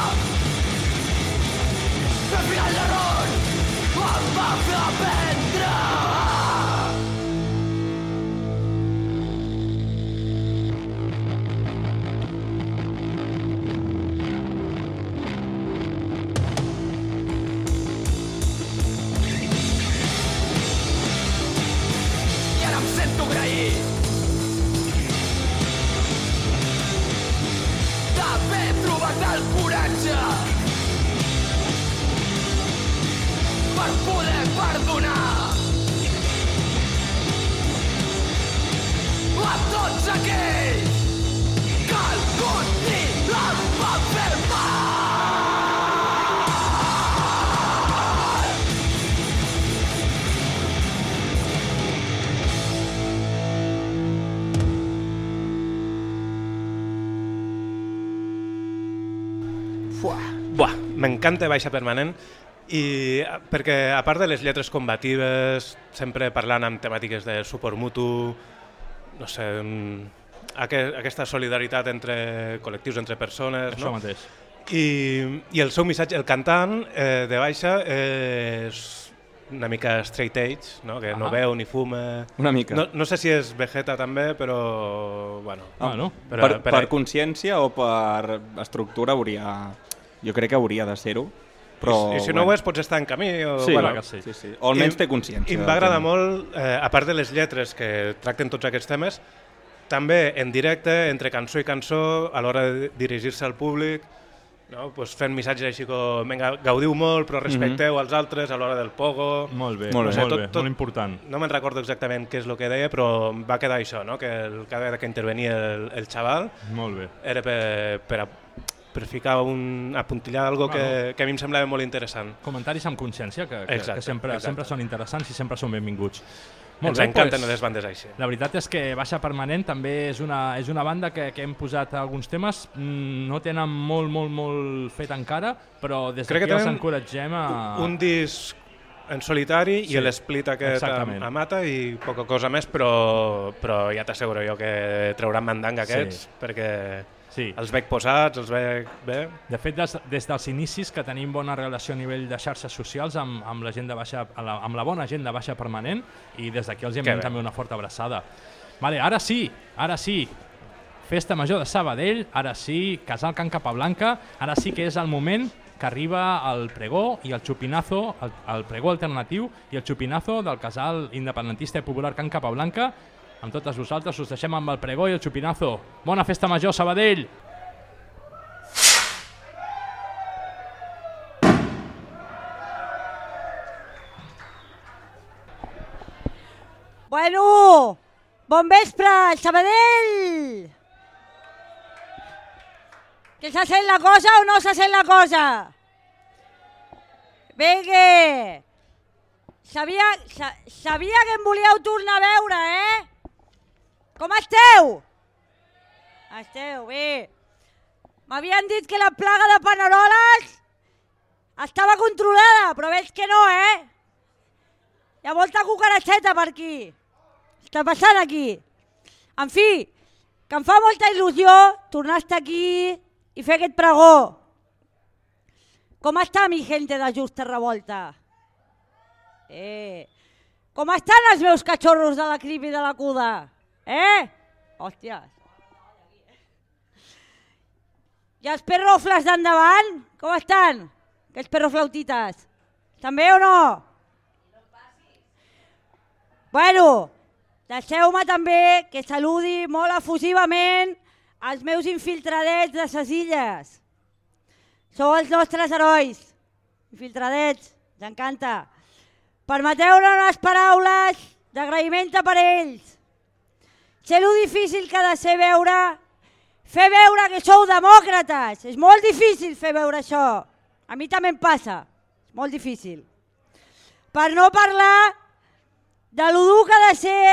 Però al final l'error em va fer aprendre. Perdonar a tots aquells que algun dia em van fer mal. Buah, m'encanta Baixa Permanent i eh, perquè a part de les lletres combatives, sempre parlant amb temàtiques de suport mutu, no sé, mm, aqu aquesta solidaritat entre col·lectius, entre persones, Això no? mateix. I, I el seu missatge, el cantant eh, de Baixa és una mica straight edge, no? que no Ah. veu ni fuma... Una mica. No, no sé si és Vegeta també, però... Bueno, Ah, Bueno, però, per, per consciència o per estructura hauria... Jo crec que hauria de ser-ho. Però, I, I si no ho és, pots estar en camí. O, Sí, bueno, sí. sí, sí. O almenys I- té consciència. I em va agradar molt, eh, a part de les lletres que tracten tots aquests temes, també en directe, entre cançó i cançó, a l'hora de dirigir-se al públic, no? pues fent missatges així com, venga, gaudiu molt, però respecteu als altres a l'hora del pogo. Molt bé, No molt, sé, molt bé, molt important. No me'n recordo exactament què és el que deia, però em va quedar això, no? que el, cada vegada que intervenia el, el xaval Molt bé. era per, per, a, per ficar un, apuntillar algo que, Bueno. que a mi em semblava molt interessant. Comentaris amb consciència que, que, Exacte, que sempre, exacte. sempre són interessants i sempre són benvinguts. Ens encanten les bandes així. La veritat és que Baixa Permanent també és una, és una banda que, que hem posat alguns temes, mm, no tenen molt, molt, molt fet encara, però des que d'aquí els encoratgem a... un disc en solitari Sí, i l'split aquest exactament. a Mata i poca cosa més, però, però ja t'asseguro jo que trauran mandanga Sí. aquests, perquè Sí. els veig posats, els veig bé. De fet, des, des dels inicis que tenim bona relació a nivell de xarxes socials amb, amb, la gent de baixa, amb la, amb la bona gent de baixa permanent i des d'aquí els enviem bé. també una forta abraçada. Vale, ara sí, ara sí, Festa Major de Sabadell, ara sí, Casal Can Capablanca, ara sí que és el moment que arriba el pregó i el xupinazo, el, el pregó alternatiu i el xupinazo del Casal Independentista i Popular Can Capablanca. Amb totes vosaltres us deixem amb el pregó i el xupinazo. Bona Festa Major, Sabadell! Bueno, bon vespre, Sabadell! Que s'ha sent la cosa o no s'ha sent la cosa? Vinga! Sabia, sa, sabia que em volíeu tornar a veure, eh? Com esteu? Esteu bé. M'havien dit que la plaga de paneroles estava controlada, però veig que no, eh? Hi ha molta cucaracheta per aquí. Està passant aquí. En fi, que em fa molta il·lusió tornar a estar aquí i fer aquest pregó. Com està mi gente de Justa Revolta? Eh, com estan els meus cachorros de la crip i de la cuda? Eh? Hòsties. I els perrofles d'endavant, com estan? Aquests perroflautites. Estan bé o no? Bueno, deixeu-me també que saludi molt efusivament els meus infiltradets de ses illes. Sou els nostres herois. Infiltradets, ens encanta. Permeteu-ne unes paraules d'agraïment per ells. Sé lo difícil que ha de ser veure, fer veure que sou demòcrates. És molt difícil fer veure això. A mi també em passa. És molt difícil. Per no parlar de lo dur que ha de ser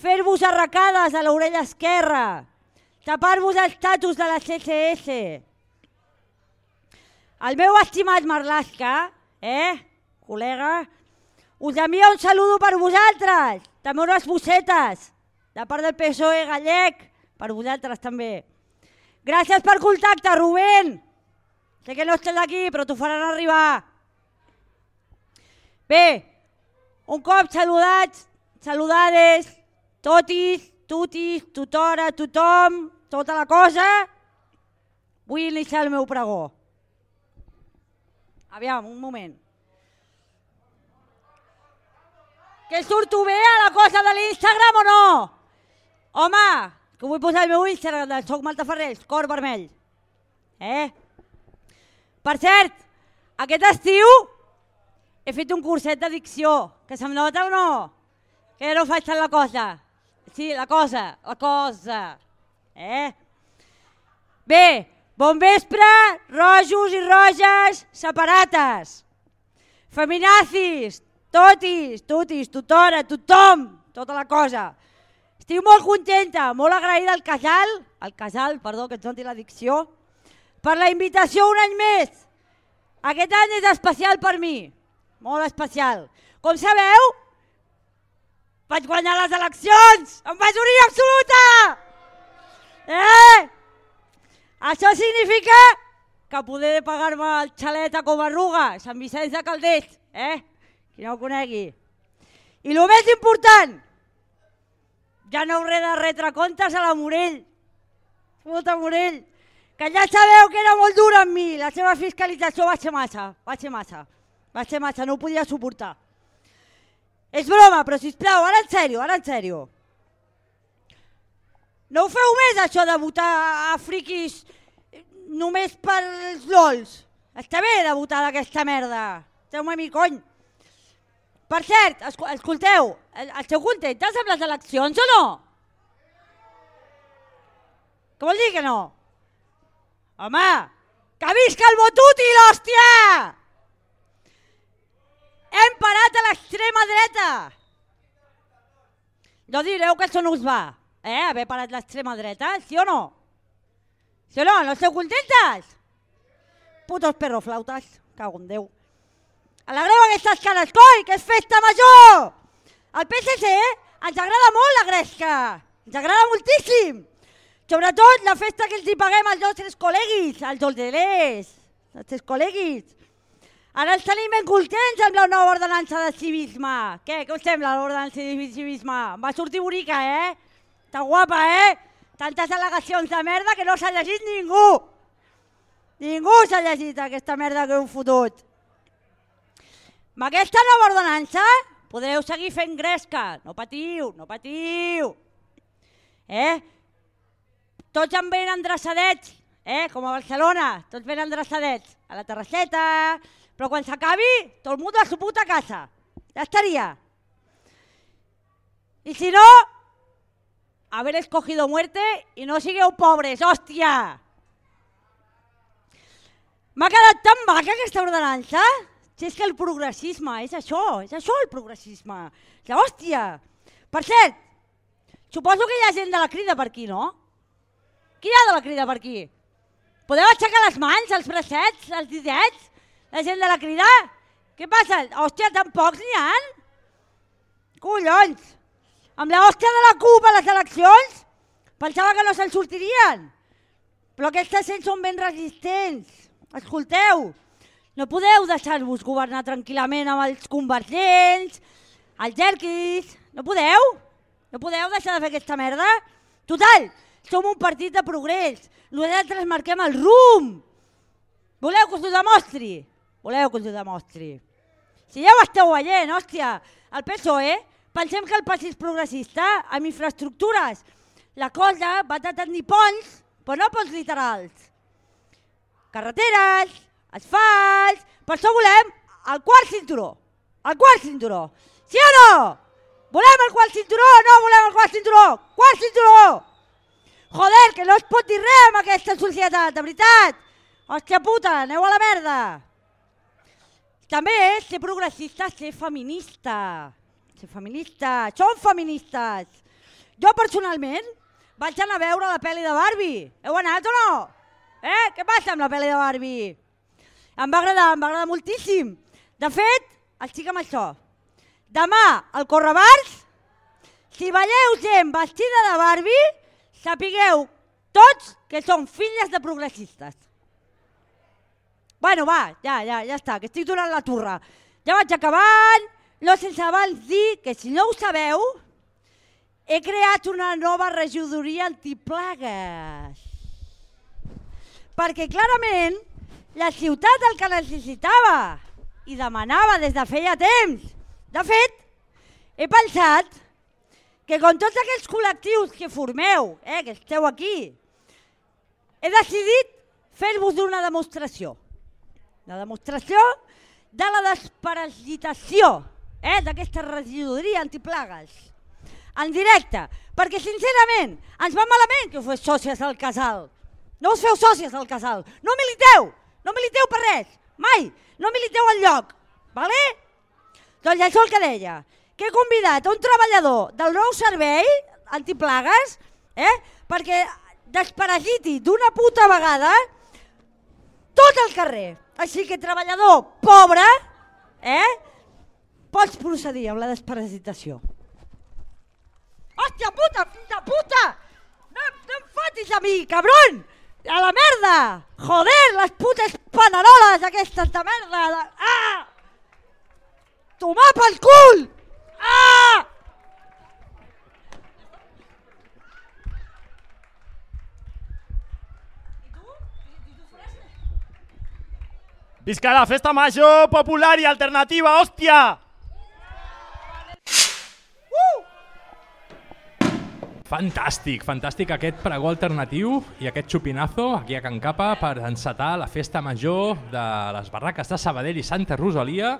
fer-vos arracades a l'orella esquerra, tapar-vos els tatus de la CSS. el meu estimat Marlaska, eh, col·lega, us envia un saludo per vosaltres, també unes bossetes, de part del PSOE gallec, per vosaltres també. Gràcies per contacte, Rubén. Sé que no estàs aquí, però t'ho faran arribar. Bé, un cop saludats, saludades, totis, tutis, tutora, tothom, tota la cosa, vull iniciar el meu pregó. Aviam, un moment. Que surto bé a la cosa de l'Instagram o no? Home, que vull posar el meu Instagram de Soc Maltaferrers, cor vermell. Eh? Per cert, aquest estiu he fet un curset d'adicció, que se'm nota o no? Que no faig tant la cosa. Sí, la cosa, la cosa. Eh? Bé, bon vespre, rojos i roges separates. Feminazis, totis, tutis, tutora, tothom, tota la cosa. Estic molt contenta, molt agraïda al casal, al casal, perdó, que ens noti l'addicció, per la invitació un any més. Aquest any és especial per mi, molt especial. Com sabeu, vaig guanyar les eleccions amb majoria absoluta! Eh? Això significa que podré pagar-me el xalet a Covarruga, Sant Vicenç de Calders, eh? Qui no ho conegui. I el més important, ja no hauré de retre comptes a la Morell. Puta Morell, que ja sabeu que era molt dura amb mi, la seva fiscalització va ser massa, va ser massa, va ser massa, no ho podia suportar. És broma, però sisplau, ara en sèrio, ara en sèrio. No ho feu més, això de votar a friquis només pels lols. Està bé de votar d'aquesta merda. Esteu-me mi cony. Per cert, esco- escolteu, esteu contentes amb les eleccions o no? Què vol dir que no? Home, que visca el vot útil, hòstia! Hem parat a l'extrema dreta. No direu que això no us va, eh? Haver parat l'extrema dreta, sí o no? Sí o no? No esteu contentes? Putos perroflautes, cago en Déu. Alegreu aquestes cares, coi, que és festa major! Al PSC ens agrada molt la gresca, ens agrada moltíssim. Sobretot la festa que els hi paguem als nostres col·leguis, als oldelers, als nostres col·leguis. Ara els tenim ben contents amb la nova ordenança de civisme. Què, què us sembla l'ordenança de civisme? Em va sortir bonica, eh? Està guapa, eh? Tantes al·legacions de merda que no s'ha llegit ningú. Ningú s'ha llegit aquesta merda que heu fotut. Amb aquesta nova ordenança podreu seguir fent gresca. No patiu, no patiu. Eh? Tots en ben endreçadets, eh? com a Barcelona, tots ben endreçadets. A la terrasseta, però quan s'acabi, tot el món a su puta casa. Ja estaria. I si no, haber escogido muerte i no sigueu pobres, hòstia! M'ha quedat tan maca aquesta ordenança. Si és que el progressisme és això, és això el progressisme. La hòstia! Per cert, suposo que hi ha gent de la crida per aquí, no? Qui hi ha de la crida per aquí? Podeu aixecar les mans, els bracets, els ditets? La gent de la crida? Què passa? Hòstia, tan pocs n'hi ha? Collons! Amb la de la CUP a les eleccions? Pensava que no se'n sortirien. Però aquestes gent són ben resistents. Escolteu, no podeu deixar-vos governar tranquil·lament amb els convergents, els jerquis. No podeu? No podeu deixar de fer aquesta merda? Total, som un partit de progrés. Nosaltres marquem el rumb. Voleu que us ho demostri? Voleu que us ho demostri? Si ja ho esteu veient, hòstia, el PSOE, pensem que el passis progressista amb infraestructures. La cosa va de tenir ponts, però no ponts literals. Carreteres, asfalts, per això volem el quart cinturó. El quart cinturó. Sí o no? Volem el quart cinturó o no volem el quart cinturó? Quart cinturó! Joder, que no es pot dir res amb aquesta societat, de veritat. Hòstia puta, aneu a la merda. També és ser progressista, ser feminista. Ser feminista. Som feministes. Jo personalment vaig anar a veure la pel·li de Barbie. Heu anat o no? Eh? Què passa amb la pel·li de Barbie? Em va agradar, em va agradar moltíssim. De fet, estic amb això. Demà, al Correbars, si veieu gent vestida de Barbie, sapigueu tots que són filles de progressistes. Bueno, va, ja, ja, ja està, que estic donant la turra. Ja vaig acabant, no sense abans dir que si no ho sabeu, he creat una nova regidoria antiplagues. Perquè clarament la ciutat el que necessitava i demanava des de feia temps. De fet, he pensat que com tots aquells col·lectius que formeu, eh, que esteu aquí, he decidit fer-vos una demostració. La demostració de la desparasitació eh, d'aquesta regidoria antiplagues en directe, perquè sincerament ens va malament que us fes sòcies al casal. No us feu sòcies al casal, no militeu, no militeu per res, mai, no militeu al lloc, vale? Doncs això el que deia, que he convidat un treballador del nou servei antiplagues eh, perquè desparasiti d'una puta vegada tot el carrer. Així que treballador pobre, eh, pots procedir amb la desparasitació. Hòstia puta, fill de puta! No, no em fotis a mi, cabron! A la merda! Joder, les putes paneroles aquestes de merda! De... Ah! Tomar pel cul! Ah! Visca la festa major popular i alternativa, hòstia! Fantàstic, fantàstic aquest pregó alternatiu i aquest xupinazo aquí a Can Capa per encetar la festa major de les barraques de Sabadell i Santa Rosalia.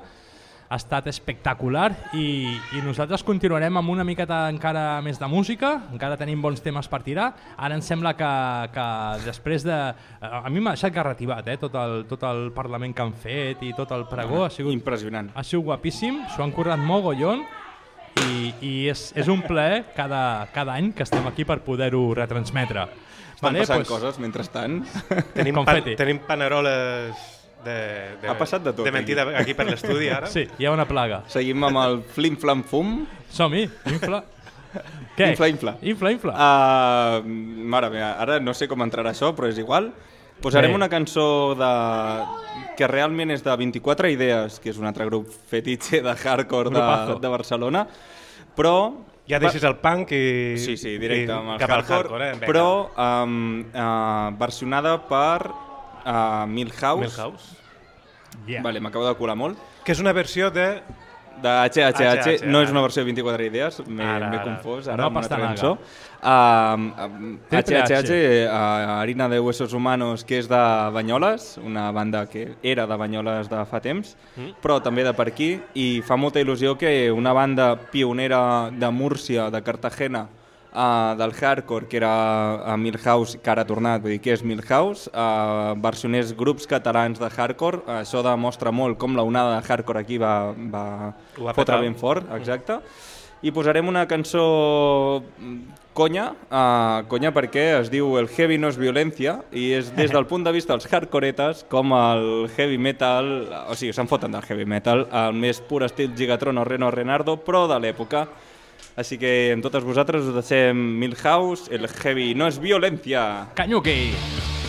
Ha estat espectacular i, i nosaltres continuarem amb una miqueta encara més de música, encara tenim bons temes per tirar. Ara em sembla que, que després de... A mi m'ha deixat garrativat eh, tot, el, tot el Parlament que han fet i tot el pregó. Ha sigut, Impressionant. ha sigut guapíssim, s'ho han currat mogollon i, i és, és un plaer cada, cada any que estem aquí per poder-ho retransmetre. Estan passant coses mentrestant. Tenim, pan, tenim paneroles de, de, Ha passat de tot de mentida aquí. aquí per l'estudi ara. Sí, hi ha una plaga. Seguim amb el flim flam fum. Som-hi, infla. Què? Infla, infla. Infla, infla. Uh, mare meva, ara no sé com entrarà això, però és igual. Posarem Bé. una cançó de... que realment és de 24 idees, que és un altre grup fetitxe de hardcore de, de Barcelona, però... Ja deixes el punk i... Sí, sí, directe i amb el hardcore, hardcore, eh? Però um, uh, versionada per uh, Milhouse. Milhouse. Yeah. Vale, m'acabo de colar molt. Que és una versió de... De HHH, no és una versió de 24 idees, m'he m'he ara. confós, No amb una altra cançó. Uh. HHH, uh, Harina de Huesos Humanos, que és de Banyoles, una banda que era de Banyoles de fa temps, Mm. però també de per aquí, i fa molta il·lusió que una banda pionera de Múrcia, de Cartagena, uh, del hardcore, que era a Milhouse, que ara ha tornat, vull dir, que és Milhouse, uh, versioners grups catalans de hardcore, això demostra molt com la onada de hardcore aquí va, va, va fotre ben fort, exacte. I posarem una cançó mm, conya, uh, conya perquè es diu El heavy no és violència i és des del punt de vista dels hardcoretes com el heavy metal, o sigui, se'n foten del heavy metal, el més pur estil Gigatron o Reno Renardo, però de l'època. Així que amb totes vosaltres us deixem Milhouse, El heavy no és violència. Canyuqui! Siempre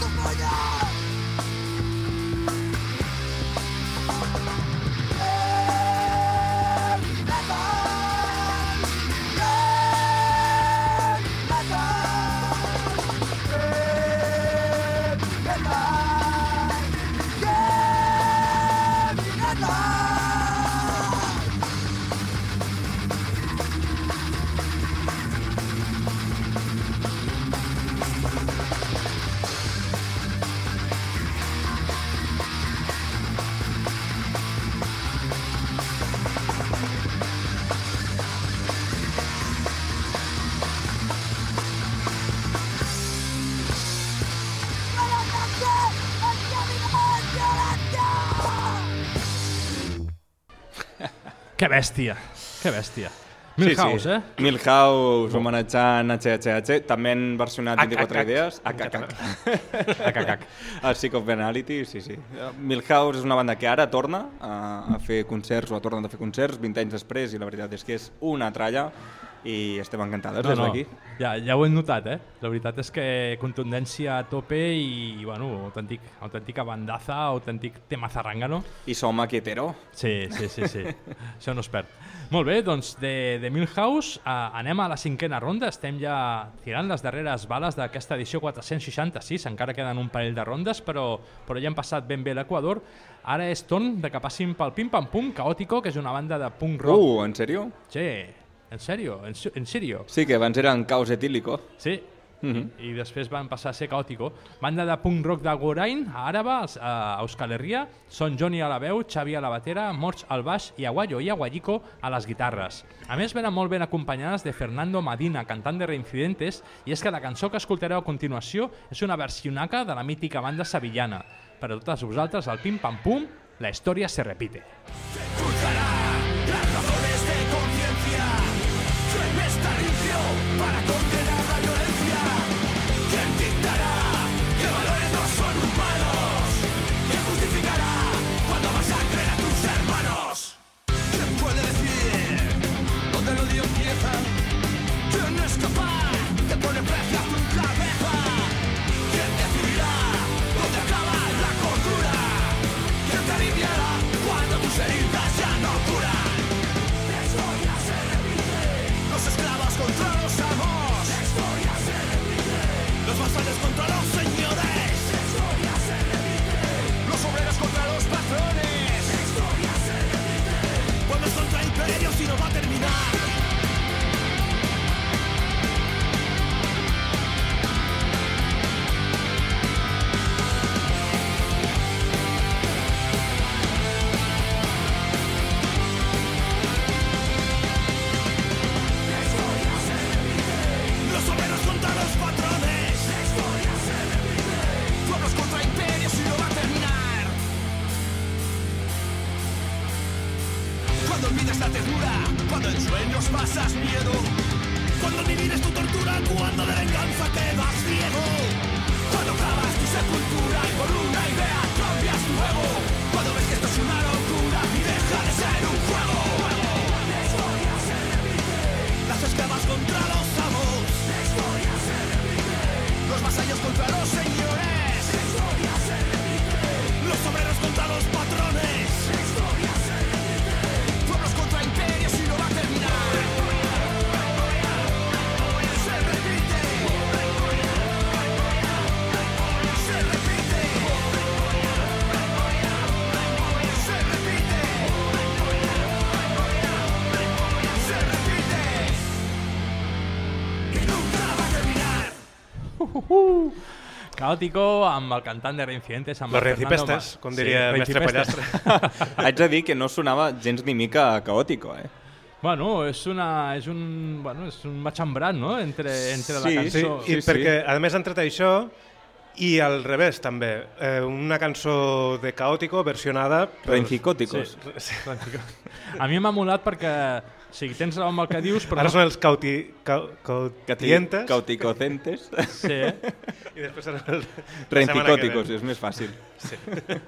¡Vamos, Que bèstia, que bèstia. Milhouse, sí, sí. eh? Milhouse, homenatjant HHH, també han versionat 24 Acacac. idees. Acacac. El Sick of Banality, sí, sí. Milhouse és una banda que ara torna a, a fer concerts, o ha tornat a fer concerts 20 anys després, i la veritat és que és una tralla i estem encantades des d'aquí. Ja, ja ho hem notat, eh? La veritat és que contundència a tope i, bueno, autèntic, autèntica bandaza, autèntic tema zarrangano. I som a Quietero. Sí, sí, sí, sí. Això no es perd. Molt bé, doncs de, de Milhouse eh, anem a la cinquena ronda. Estem ja tirant les darreres bales d'aquesta edició 466. Encara queden un parell de rondes, però, però ja hem passat ben bé l'Equador. Ara és torn de que passin pel Pim Pam Pum Caótico, que és una banda de punk rock. Uh, en sèrio? Sí, en sèrio, en, se- en sèrio. Sí, que abans eren Caos Etílico. Sí, Mhm. i després van passar a ser Caótico. Banda de punk rock de Gorain, a Àraba, a Euskal Herria, són Johnny a la veu, Xavi a la batera, Morch al baix i Aguayo i Aguayico a les guitarres. A més, venen molt ben acompanyades de Fernando Madina, cantant de Reincidentes, i és que la cançó que escoltareu a continuació és una versionaca de la mítica banda sevillana. Per a totes vosaltres, el Pim Pam Pum, la història se repite. Las Caótico, amb el cantant de Reincidentes, amb Los Ma- com diria Mestre Recipistes. Haig de dir que no sonava gens ni mica caòtico, eh? Bueno, és, una, és un, bueno, és un matxembrat, no?, entre, entre la Sí, cançó... i perquè a més han tret això i al revés també, eh, una cançó de Caótico versionada... per-. Sí, sí. A mi m'ha molat perquè Sí, tens raó amb el que dius, però... Ara són els cauti, cau, cautientes. Cauticocentes. Sí, eh? I després seran els... Renticòticos, és més fàcil. Sí.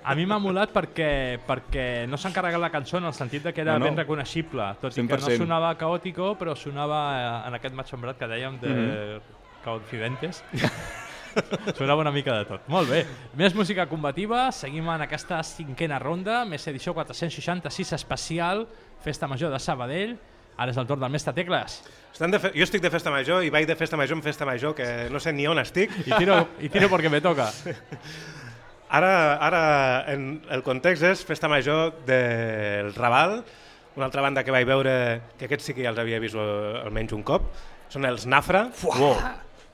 A mi m'ha molat perquè, perquè no s'ha encarregat la cançó en el sentit de que era No, no. ben reconeixible, tot i que no 100%. sonava caòtico, però sonava eh, en aquest matxombrat que dèiem de Mhm. Caudcidentes. Sonava una mica de tot. Molt bé. Més música combativa, seguim en aquesta cinquena ronda, més edició 466 especial, Festa Major de Sabadell. Ara és el torn del mestre Tecles. Estan de fe... Jo estic de festa major i vaig de festa major en festa major, que no sé ni on estic. I tiro, i tiro perquè me toca. Ara, ara en el context és festa major del Raval, una altra banda que vaig veure, que aquests sí que ja els havia vist almenys un cop, són els Nafra. Wow.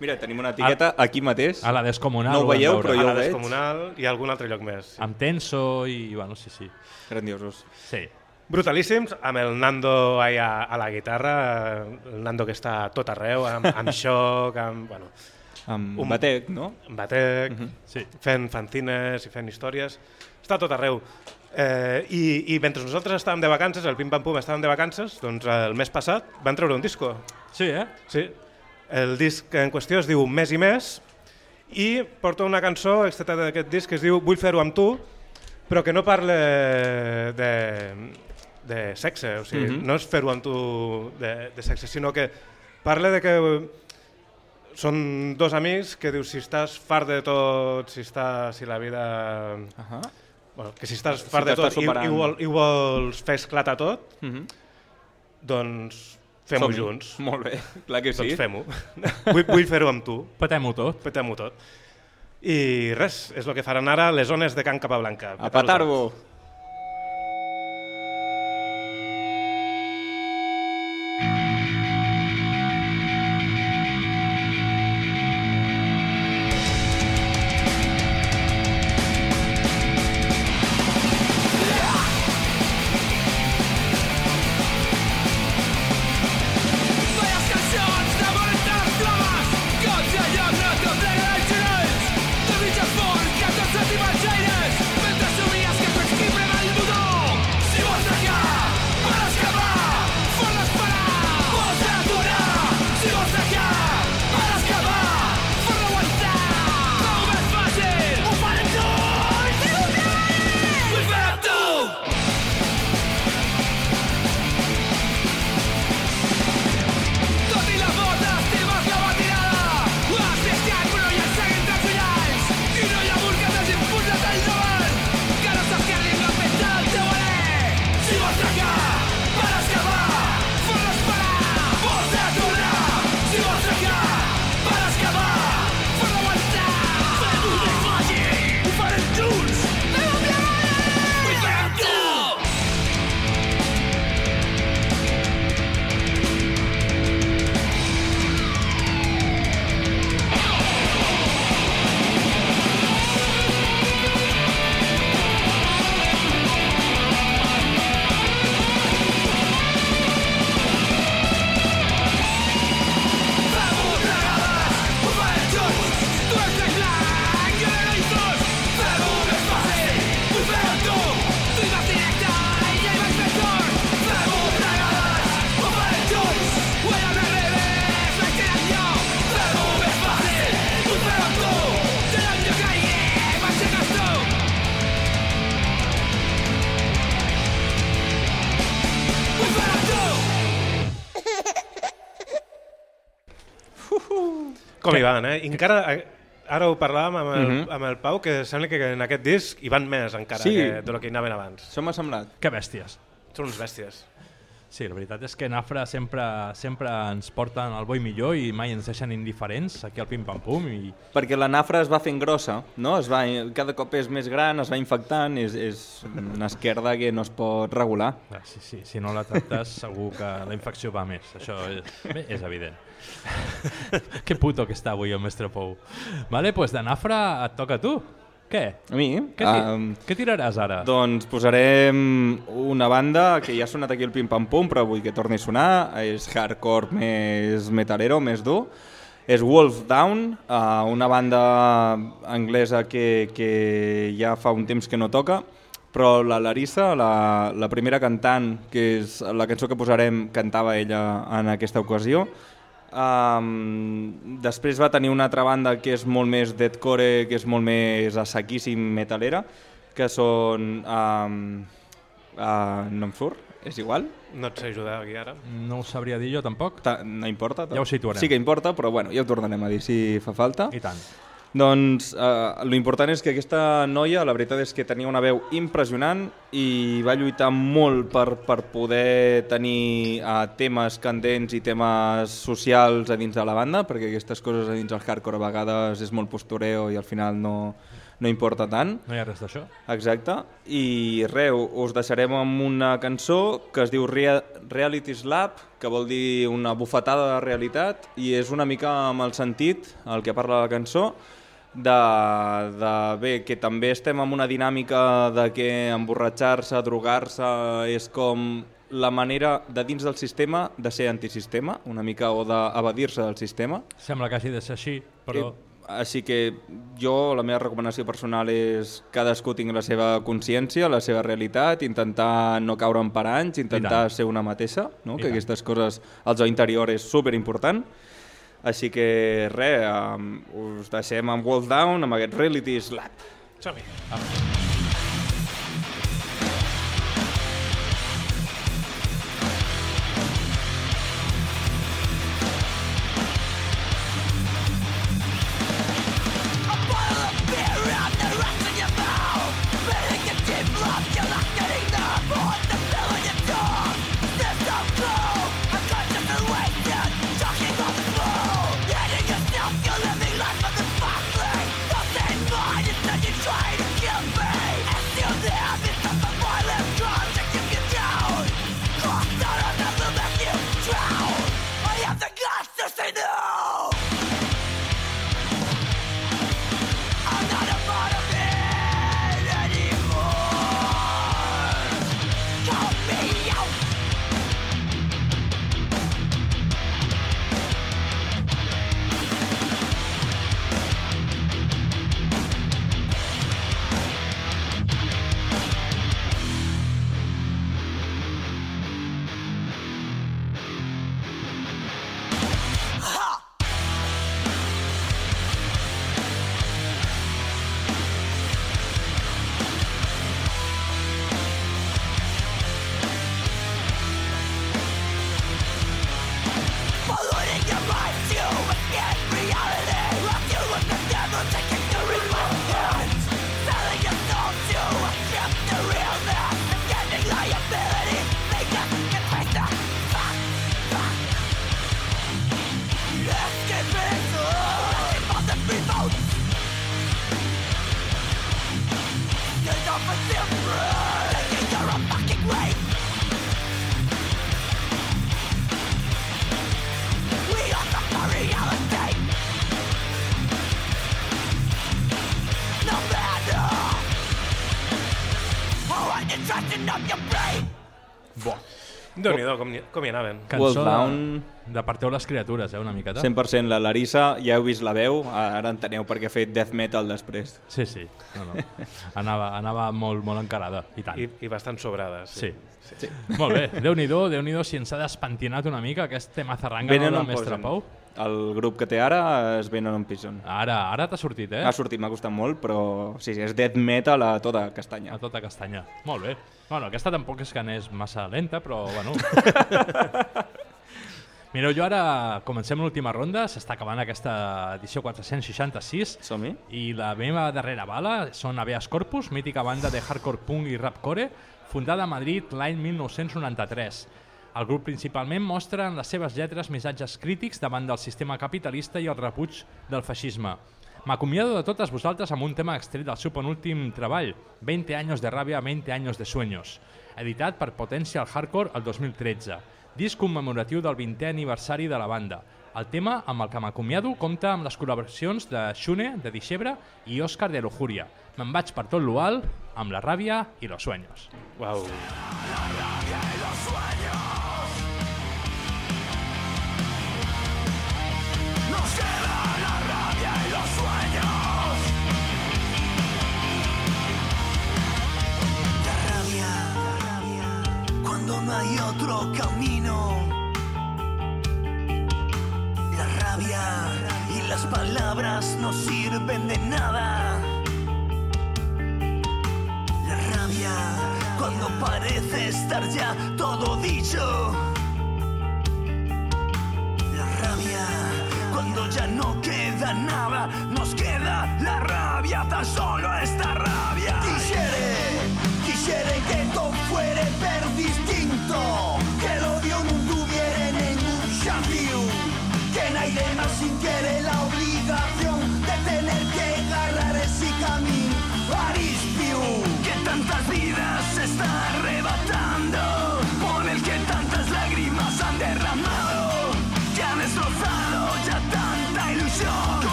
Mira, tenim una etiqueta aquí mateix. A la Descomunal. No ho veieu, però a jo la ho veig. Descomunal i a algun altre lloc més. Sí. Amb Tenso i... Bueno, sí, sí. Grandiosos. Sí. Brutalíssims, amb el Nando ahí a, a la guitarra, el Nando que està a tot arreu, amb, amb xoc, amb, bueno, Amb Un- batec, no? amb batec, Mhm. Sí. fent fanzines i fent històries. Està a tot arreu. Eh, i, I mentre nosaltres estàvem de vacances, el Pim Pam Pum estàvem de vacances, doncs el mes passat van treure un disco. Sí, eh? Sí. El disc en qüestió es diu Més i Més i porta una cançó extreta d'aquest disc que es diu Vull fer-ho amb tu, però que no parla de, de sexe, o sigui, Mhm. no és fer-ho amb tu de, de sexe, sinó que parla de que són dos amics que diu si estàs fart de tot, si, està, si la vida... Uh -huh. Bueno, que si estàs Si fart de t'estàs tot i, i, vol, i vols fer esclatar tot, Uh -huh. doncs fem-ho junts. Molt bé, clar que sí. Doncs fem-ho. vull vull fer-ho amb tu. Petem-ho tot. Petem-ho tot. I res, és el que faran ara les zones de Can Capablanca. A petar-ho. Veies Van, eh? I encara, eh, ara ho parlàvem amb el, Mhm. amb el Pau, que sembla que en aquest disc hi van més encara Sí. que de lo que hi anaven abans. Això m'ha semblat. Que bèsties. Són uns bèsties. Sí, la veritat és que Nafra sempre, sempre ens porten el bo i millor i mai ens deixen indiferents aquí al Pim Pam Pum i Perquè la nafra es va fent grossa, no? Es va, cada cop és més gran, es va infectant, és, és una esquerda que no es pot regular. Ah, sí, sí, si no la tractes segur que la infecció va més, això és, bé, és evident. que puto que està avui el mestre Pou. Vale, pues de Nafra et toca a tu. Què? A mi? Què, ti Um, què tiraràs ara? Doncs posarem una banda que ja ha sonat aquí el Pim Pam Pum, però vull que torni a sonar. És hardcore més metalero, més dur. És Wolf Down, uh, una banda anglesa que, que ja fa un temps que no toca però la Larissa, la, la primera cantant, que és la cançó que posarem, cantava ella en aquesta ocasió. Um, després va tenir una altra banda que és molt més deathcore, que és molt més assequíssim metalera, que són... Um, uh, no em surt, és igual. No et sé ajudar aquí ara. No ho sabria dir jo tampoc. Ta no importa. Ja ho situarem. Sí que importa, però bueno, ja ho tornarem a dir si fa falta. I tant. Doncs eh, l'important és que aquesta noia, la veritat és que tenia una veu impressionant i va lluitar molt per, per poder tenir eh, temes candents i temes socials a dins de la banda, perquè aquestes coses a dins del hardcore a vegades és molt postureo i al final no, no importa tant. No hi ha res d'això. Exacte. I res, us deixarem amb una cançó que es diu Rea Reality Slap, que vol dir una bufetada de realitat, i és una mica amb el sentit, el que parla la cançó, de, de bé, que també estem en una dinàmica de que emborratxar-se, drogar-se, és com la manera de dins del sistema de ser antisistema, una mica, o d'evadir-se del sistema. Sembla que hagi de ser així, però... Eh, així que jo, la meva recomanació personal és cadascú tingui la seva consciència, la seva realitat, intentar no caure en paranys, intentar ser una mateixa, no? I que tant. aquestes coses, el jo interior és super important. Així que res, um, us deixem amb Wolf Down, amb aquest Reality Slap. Som-hi. Déu-n'hi-do, com, hi- com hi anaven. Cançó Wolf de, Down. d'aparteu les criatures, eh, una miqueta. 100% la Larissa, ja heu vist la veu, ara enteneu per què ha fet death metal després. Sí, sí. No, no. Anava, anava molt, molt encarada, i tant. I, i bastant sobrades. Sí. sí. Molt bé, Déu-n'hi-do, déu nhi déu si ens ha despentinat una mica aquest tema zarranga no, Venen del on mestre posen. Pau. El grup que té ara és Venen on Pison. Ara, ara t'ha sortit, eh? Ha sortit, m'ha costat molt, però sí, sí, és death metal a tota castanya. A tota castanya. Molt bé. Bueno, aquesta tampoc és que anés massa lenta, però bueno... Mireu, jo ara comencem l'última ronda, s'està acabant aquesta edició 466 Som-hi? i la meva darrera bala són Aveas Corpus, mítica banda de hardcore punk i rapcore, fundada a Madrid l'any 1993. El grup principalment mostra en les seves lletres missatges crítics davant del sistema capitalista i el rebuig del feixisme. M'acomiado de totes vosaltres amb un tema extret del seu penúltim treball, 20 años de ràbia, 20 años de sueños, editat per Potential Hardcore el 2013, disc commemoratiu del 20è aniversari de la banda. El tema, amb el que m'acomiado, compta amb les col·laboracions de Xune, de Dixebre i Òscar de Lujuria. Me'n vaig per tot l'ual amb la ràbia i los sueños. Queda la rabia y los sueños. Nos queda la rabia en los sueños. La rabia, cuando no hay otro camino. La rabia y las palabras no sirven de nada. La rabia, cuando parece estar ya todo dicho. Rabia. Cuando ya no queda nada, nos queda la rabia, tan solo esta rabia. Quisiere, quisiere que todo fuere per distinto, que el odio no tuviera ningún sentido, que nadie más sintiera la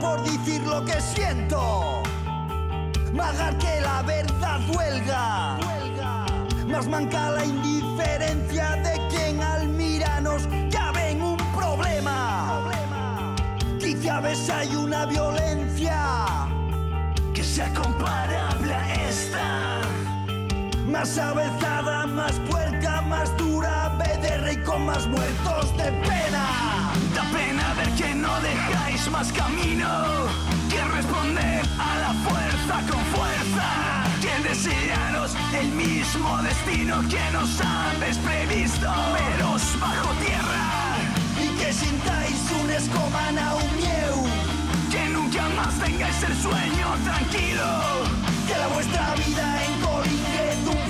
Por decir lo que siento, magar que la verdad huelga. Más manca la indiferencia de quien al mirarnos ya ven un problema. Quizá a veces hay una violencia que sea comparable a esta. Más avezada, más puerca, más dura, BDR y con más muertos de pena. Dejáis más camino que responder a la fuerza con fuerza. Que desearos el mismo destino que nos habéis previsto, veros bajo tierra. Y que sintáis un escobana, un mieu. Que nunca más tengáis el sueño tranquilo. Que la vuestra vida en de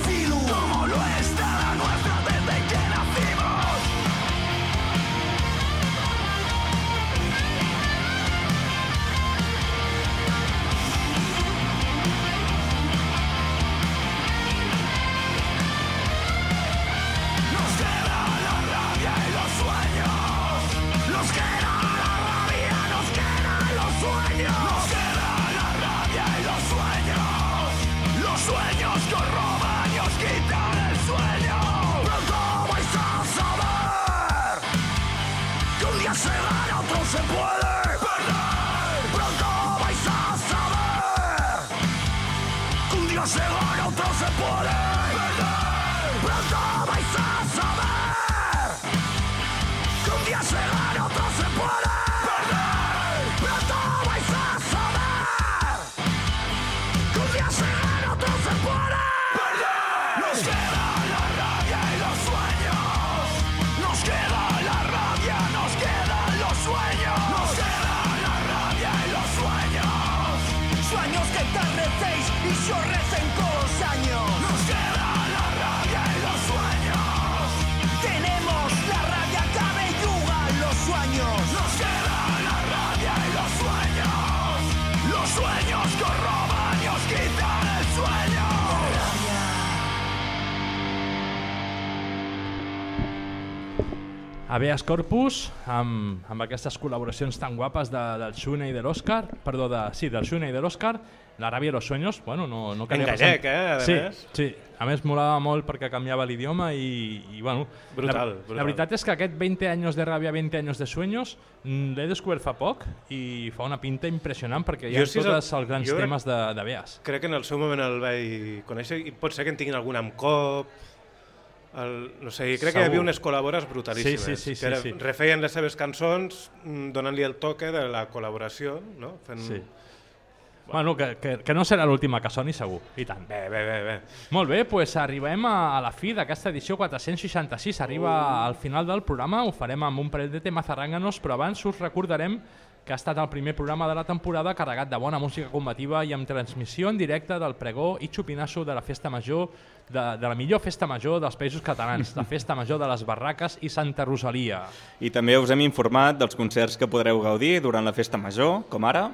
Habeas Corpus, amb, amb aquestes col·laboracions tan guapes de, del Xune i de l'Òscar, perdó, de, sí, del Xune i de l'Òscar, La ràbia i los sueños, bueno, no, no En calia gallec, passar- eh, a sí, més. Sí, a més molava molt perquè canviava l'idioma i, i bueno... Brutal, la, brutal. La veritat és que aquest 20 anys de ràbia, 20 anys de sueños, mm, l'he descobert fa poc i fa una pinta impressionant perquè hi ha Jo tots els grans temes de, de Beas. Crec que en el seu moment el vaig conèixer i pot ser que en tinguin algun amb cop, el, no sé, crec que hi havia Segur. unes col·labores brutalíssimes, Sí, sí, sí, que era, sí, sí. refeien les seves cançons mm, donant-li el toque de la col·laboració, no? Fent... Sí. Bueno, que, que, que no serà l'última que soni segur, i tant. Bé, bé, bé, bé. Molt bé, doncs arribem a, a la fi d'aquesta edició 466, arriba al final del programa, ho farem amb un parell de temes arranganos, però abans us recordarem que ha estat el primer programa de la temporada carregat de bona música combativa i amb transmissió en directe del pregó i xupinasso de la festa major, de, de la millor festa major dels països catalans, la festa major de les Barraques i Santa Rosalia. I també us hem informat dels concerts que podreu gaudir durant la festa major, com ara,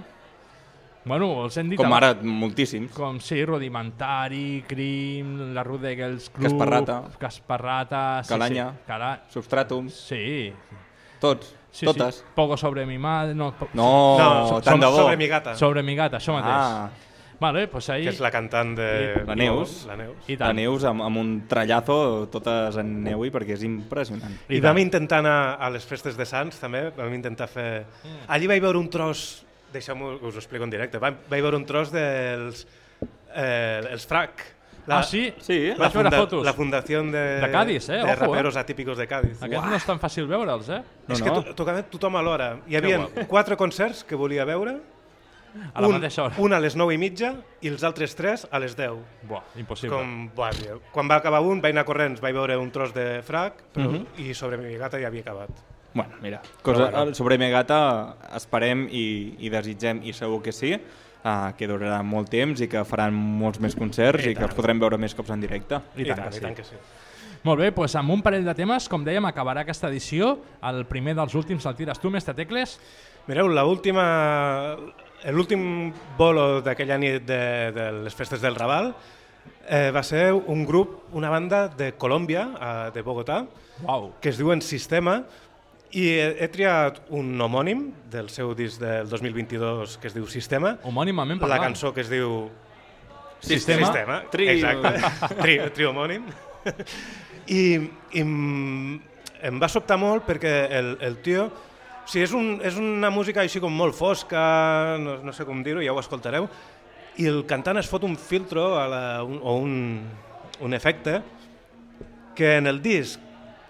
Bueno, els hem dit... com ara moltíssims. Com, sí, Rudimentari, Crim, la Rodegels Club... Casparrata. Casparrata... Sí, Calanya. Sí, Cala... Substratum. Sí. Tots, Sí, totes. Sí. Poco sobre mi madre... No, po- No, so- tant som- de bo. Sobre mi gata. Sobre mi gata, això mateix. Ah. Vale, pues ahí... que és la cantant de... La Neus. La Neus. I La tant. Neus amb, amb un trallazo, totes en neu perquè és impressionant. I, vam intentar anar a les festes de Sants, també, vam intentar fer... Mm. Allí vaig veure un tros, deixeu-m'ho que us ho explico en directe, vaig, vaig veure un tros dels... Eh, els FRAC. Ah, sí? Sí, La, Vaig funda, fotos. la fundació de, De Cádiz, eh? de Ojo, eh? raperos atípicos de Cádiz. Aquests no és tan fàcil veure'ls, eh? No, és no. que to tocaven tothom alhora. Hi havia quatre concerts que volia veure, A la un, mateixa hora. un a les 9 i mitja i els altres tres a les 10. Buah, impossible. Com, buah, tio. Quan va acabar un, vaig anar corrents, vaig veure un tros de frac però, Mhm. i sobre mi gata ja havia acabat. Bueno, mira, cosa, Però bueno. sobre Megata esperem i, i desitgem, i segur que sí, uh, que durarà molt temps i que faran molts més concerts I i, que tant. els podrem veure més cops en directe. I tant, que i sí. tant que sí. Molt bé, doncs amb un parell de temes, com dèiem, acabarà aquesta edició. El primer dels últims el tires tu, mestre Tecles. Mireu, la última, l'últim bolo d'aquella nit de, de les festes del Raval eh, va ser un grup, una banda de Colòmbia, eh, de Bogotà, Uau. que es diuen Sistema, i he, he triat un homònim del seu disc del 2022 que es diu Sistema, Homònimament la parlant. cançó que es diu Sistema. Sistema, Trio. exacte, trio homònim. I, i em, em va sobtar molt perquè el, el tio... O sigui, és, un, és una música així com molt fosca, no, no sé com dir-ho, ja ho escoltareu, i el cantant es fot un filtro a la, un, o un, un efecte que en el disc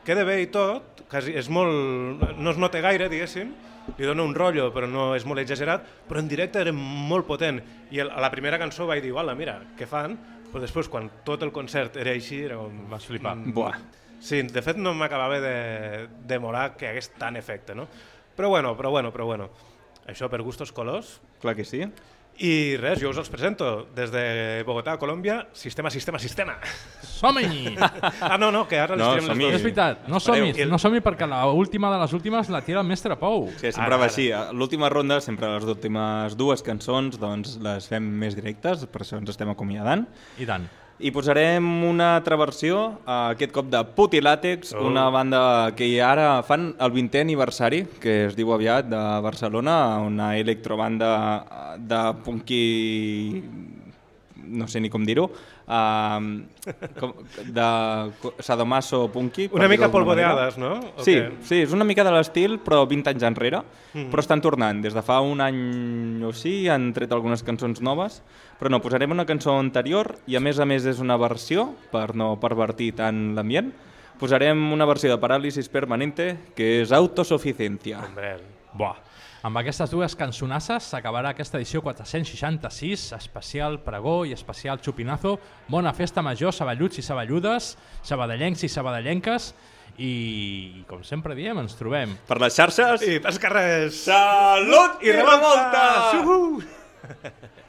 queda bé i tot, quasi és molt, no es nota gaire, diguéssim, li dona un rotllo, però no és molt exagerat, però en directe era molt potent. I el, a la primera cançó vaig dir, hola, mira, què fan? Però després, quan tot el concert era així, era com... Vas flipar. Buah. Sí, de fet no m'acabava de, de molar que hagués tant efecte, no? Però bueno, però bueno, però bueno. Això per gustos colors. Clar que sí. I res, jo us els presento. Des de Bogotà, Colòmbia, sistema, sistema, sistema. Som-hi! ah, no, no, que ara les No, tirem som-hi. les És dues. veritat, no som-hi, no som perquè l'última de les últimes la tira el mestre Pou. Sí, sempre Ara, va així. L'última ronda, sempre les últimes dues cançons, doncs les fem més directes, per això ens estem acomiadant. I tant. I posarem una altra versió, eh, aquest cop de Puti Làtex, Oh. una banda que ara fan el 20è aniversari, que es diu aviat, de Barcelona, una electrobanda de punky no sé ni com dir-ho, uh, de sadomaso punky. Una mica polvoreades, no? Sí, què? sí, és una mica de l'estil, però 20 anys enrere. Mhm. Però estan tornant. Des de fa un any o sí han tret algunes cançons noves, però no, posarem una cançó anterior i a més a més és una versió, per no pervertir tant l'ambient, posarem una versió de Paràlisis Permanente que és Autosuficiencia. Hombre, Buah. Amb aquestes dues cançonasses s'acabarà aquesta edició 466, especial pregó i especial xupinazo. Bona festa major, saballuts i saballudes, sabadellencs i sabadellenques, i com sempre diem, ens trobem. Per les xarxes... I pels carrers! Salut i revolta! Uhu! Domingo,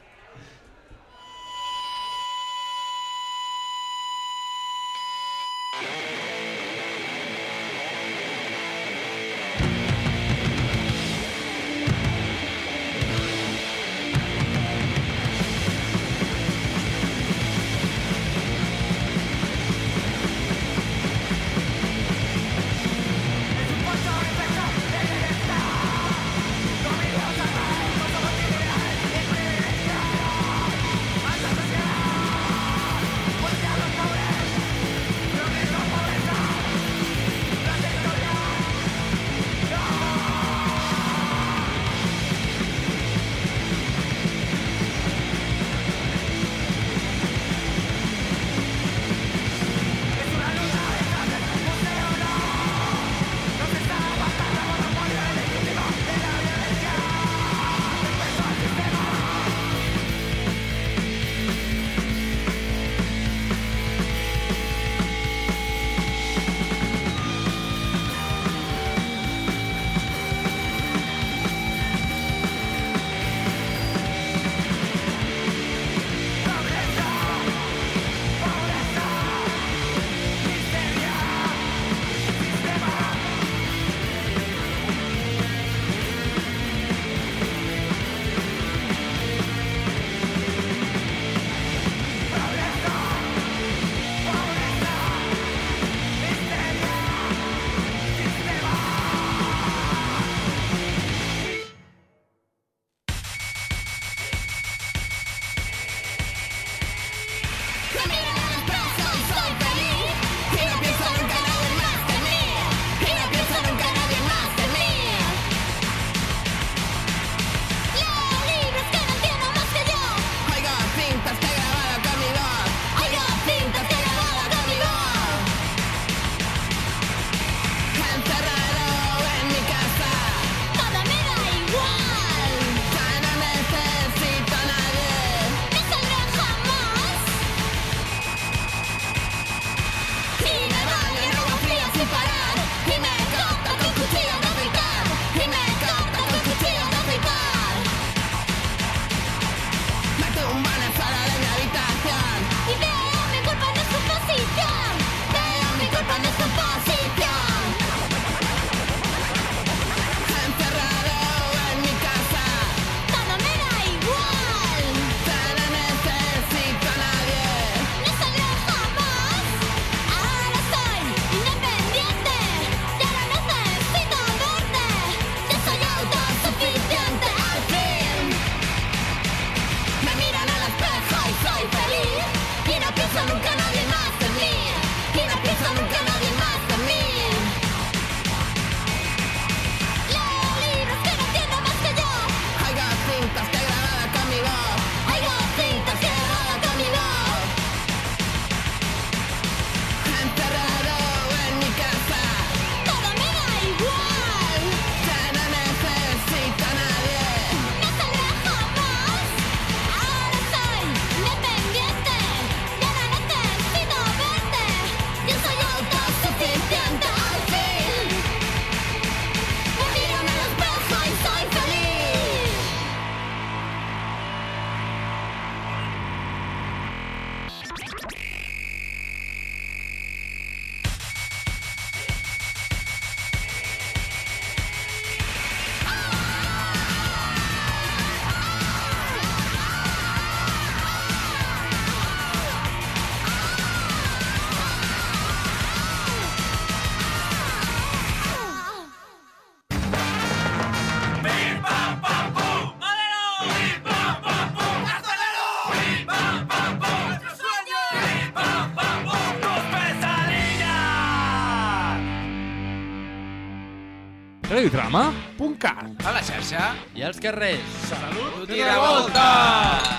a la xarxa i als carrers. Salut i revolta! revolta!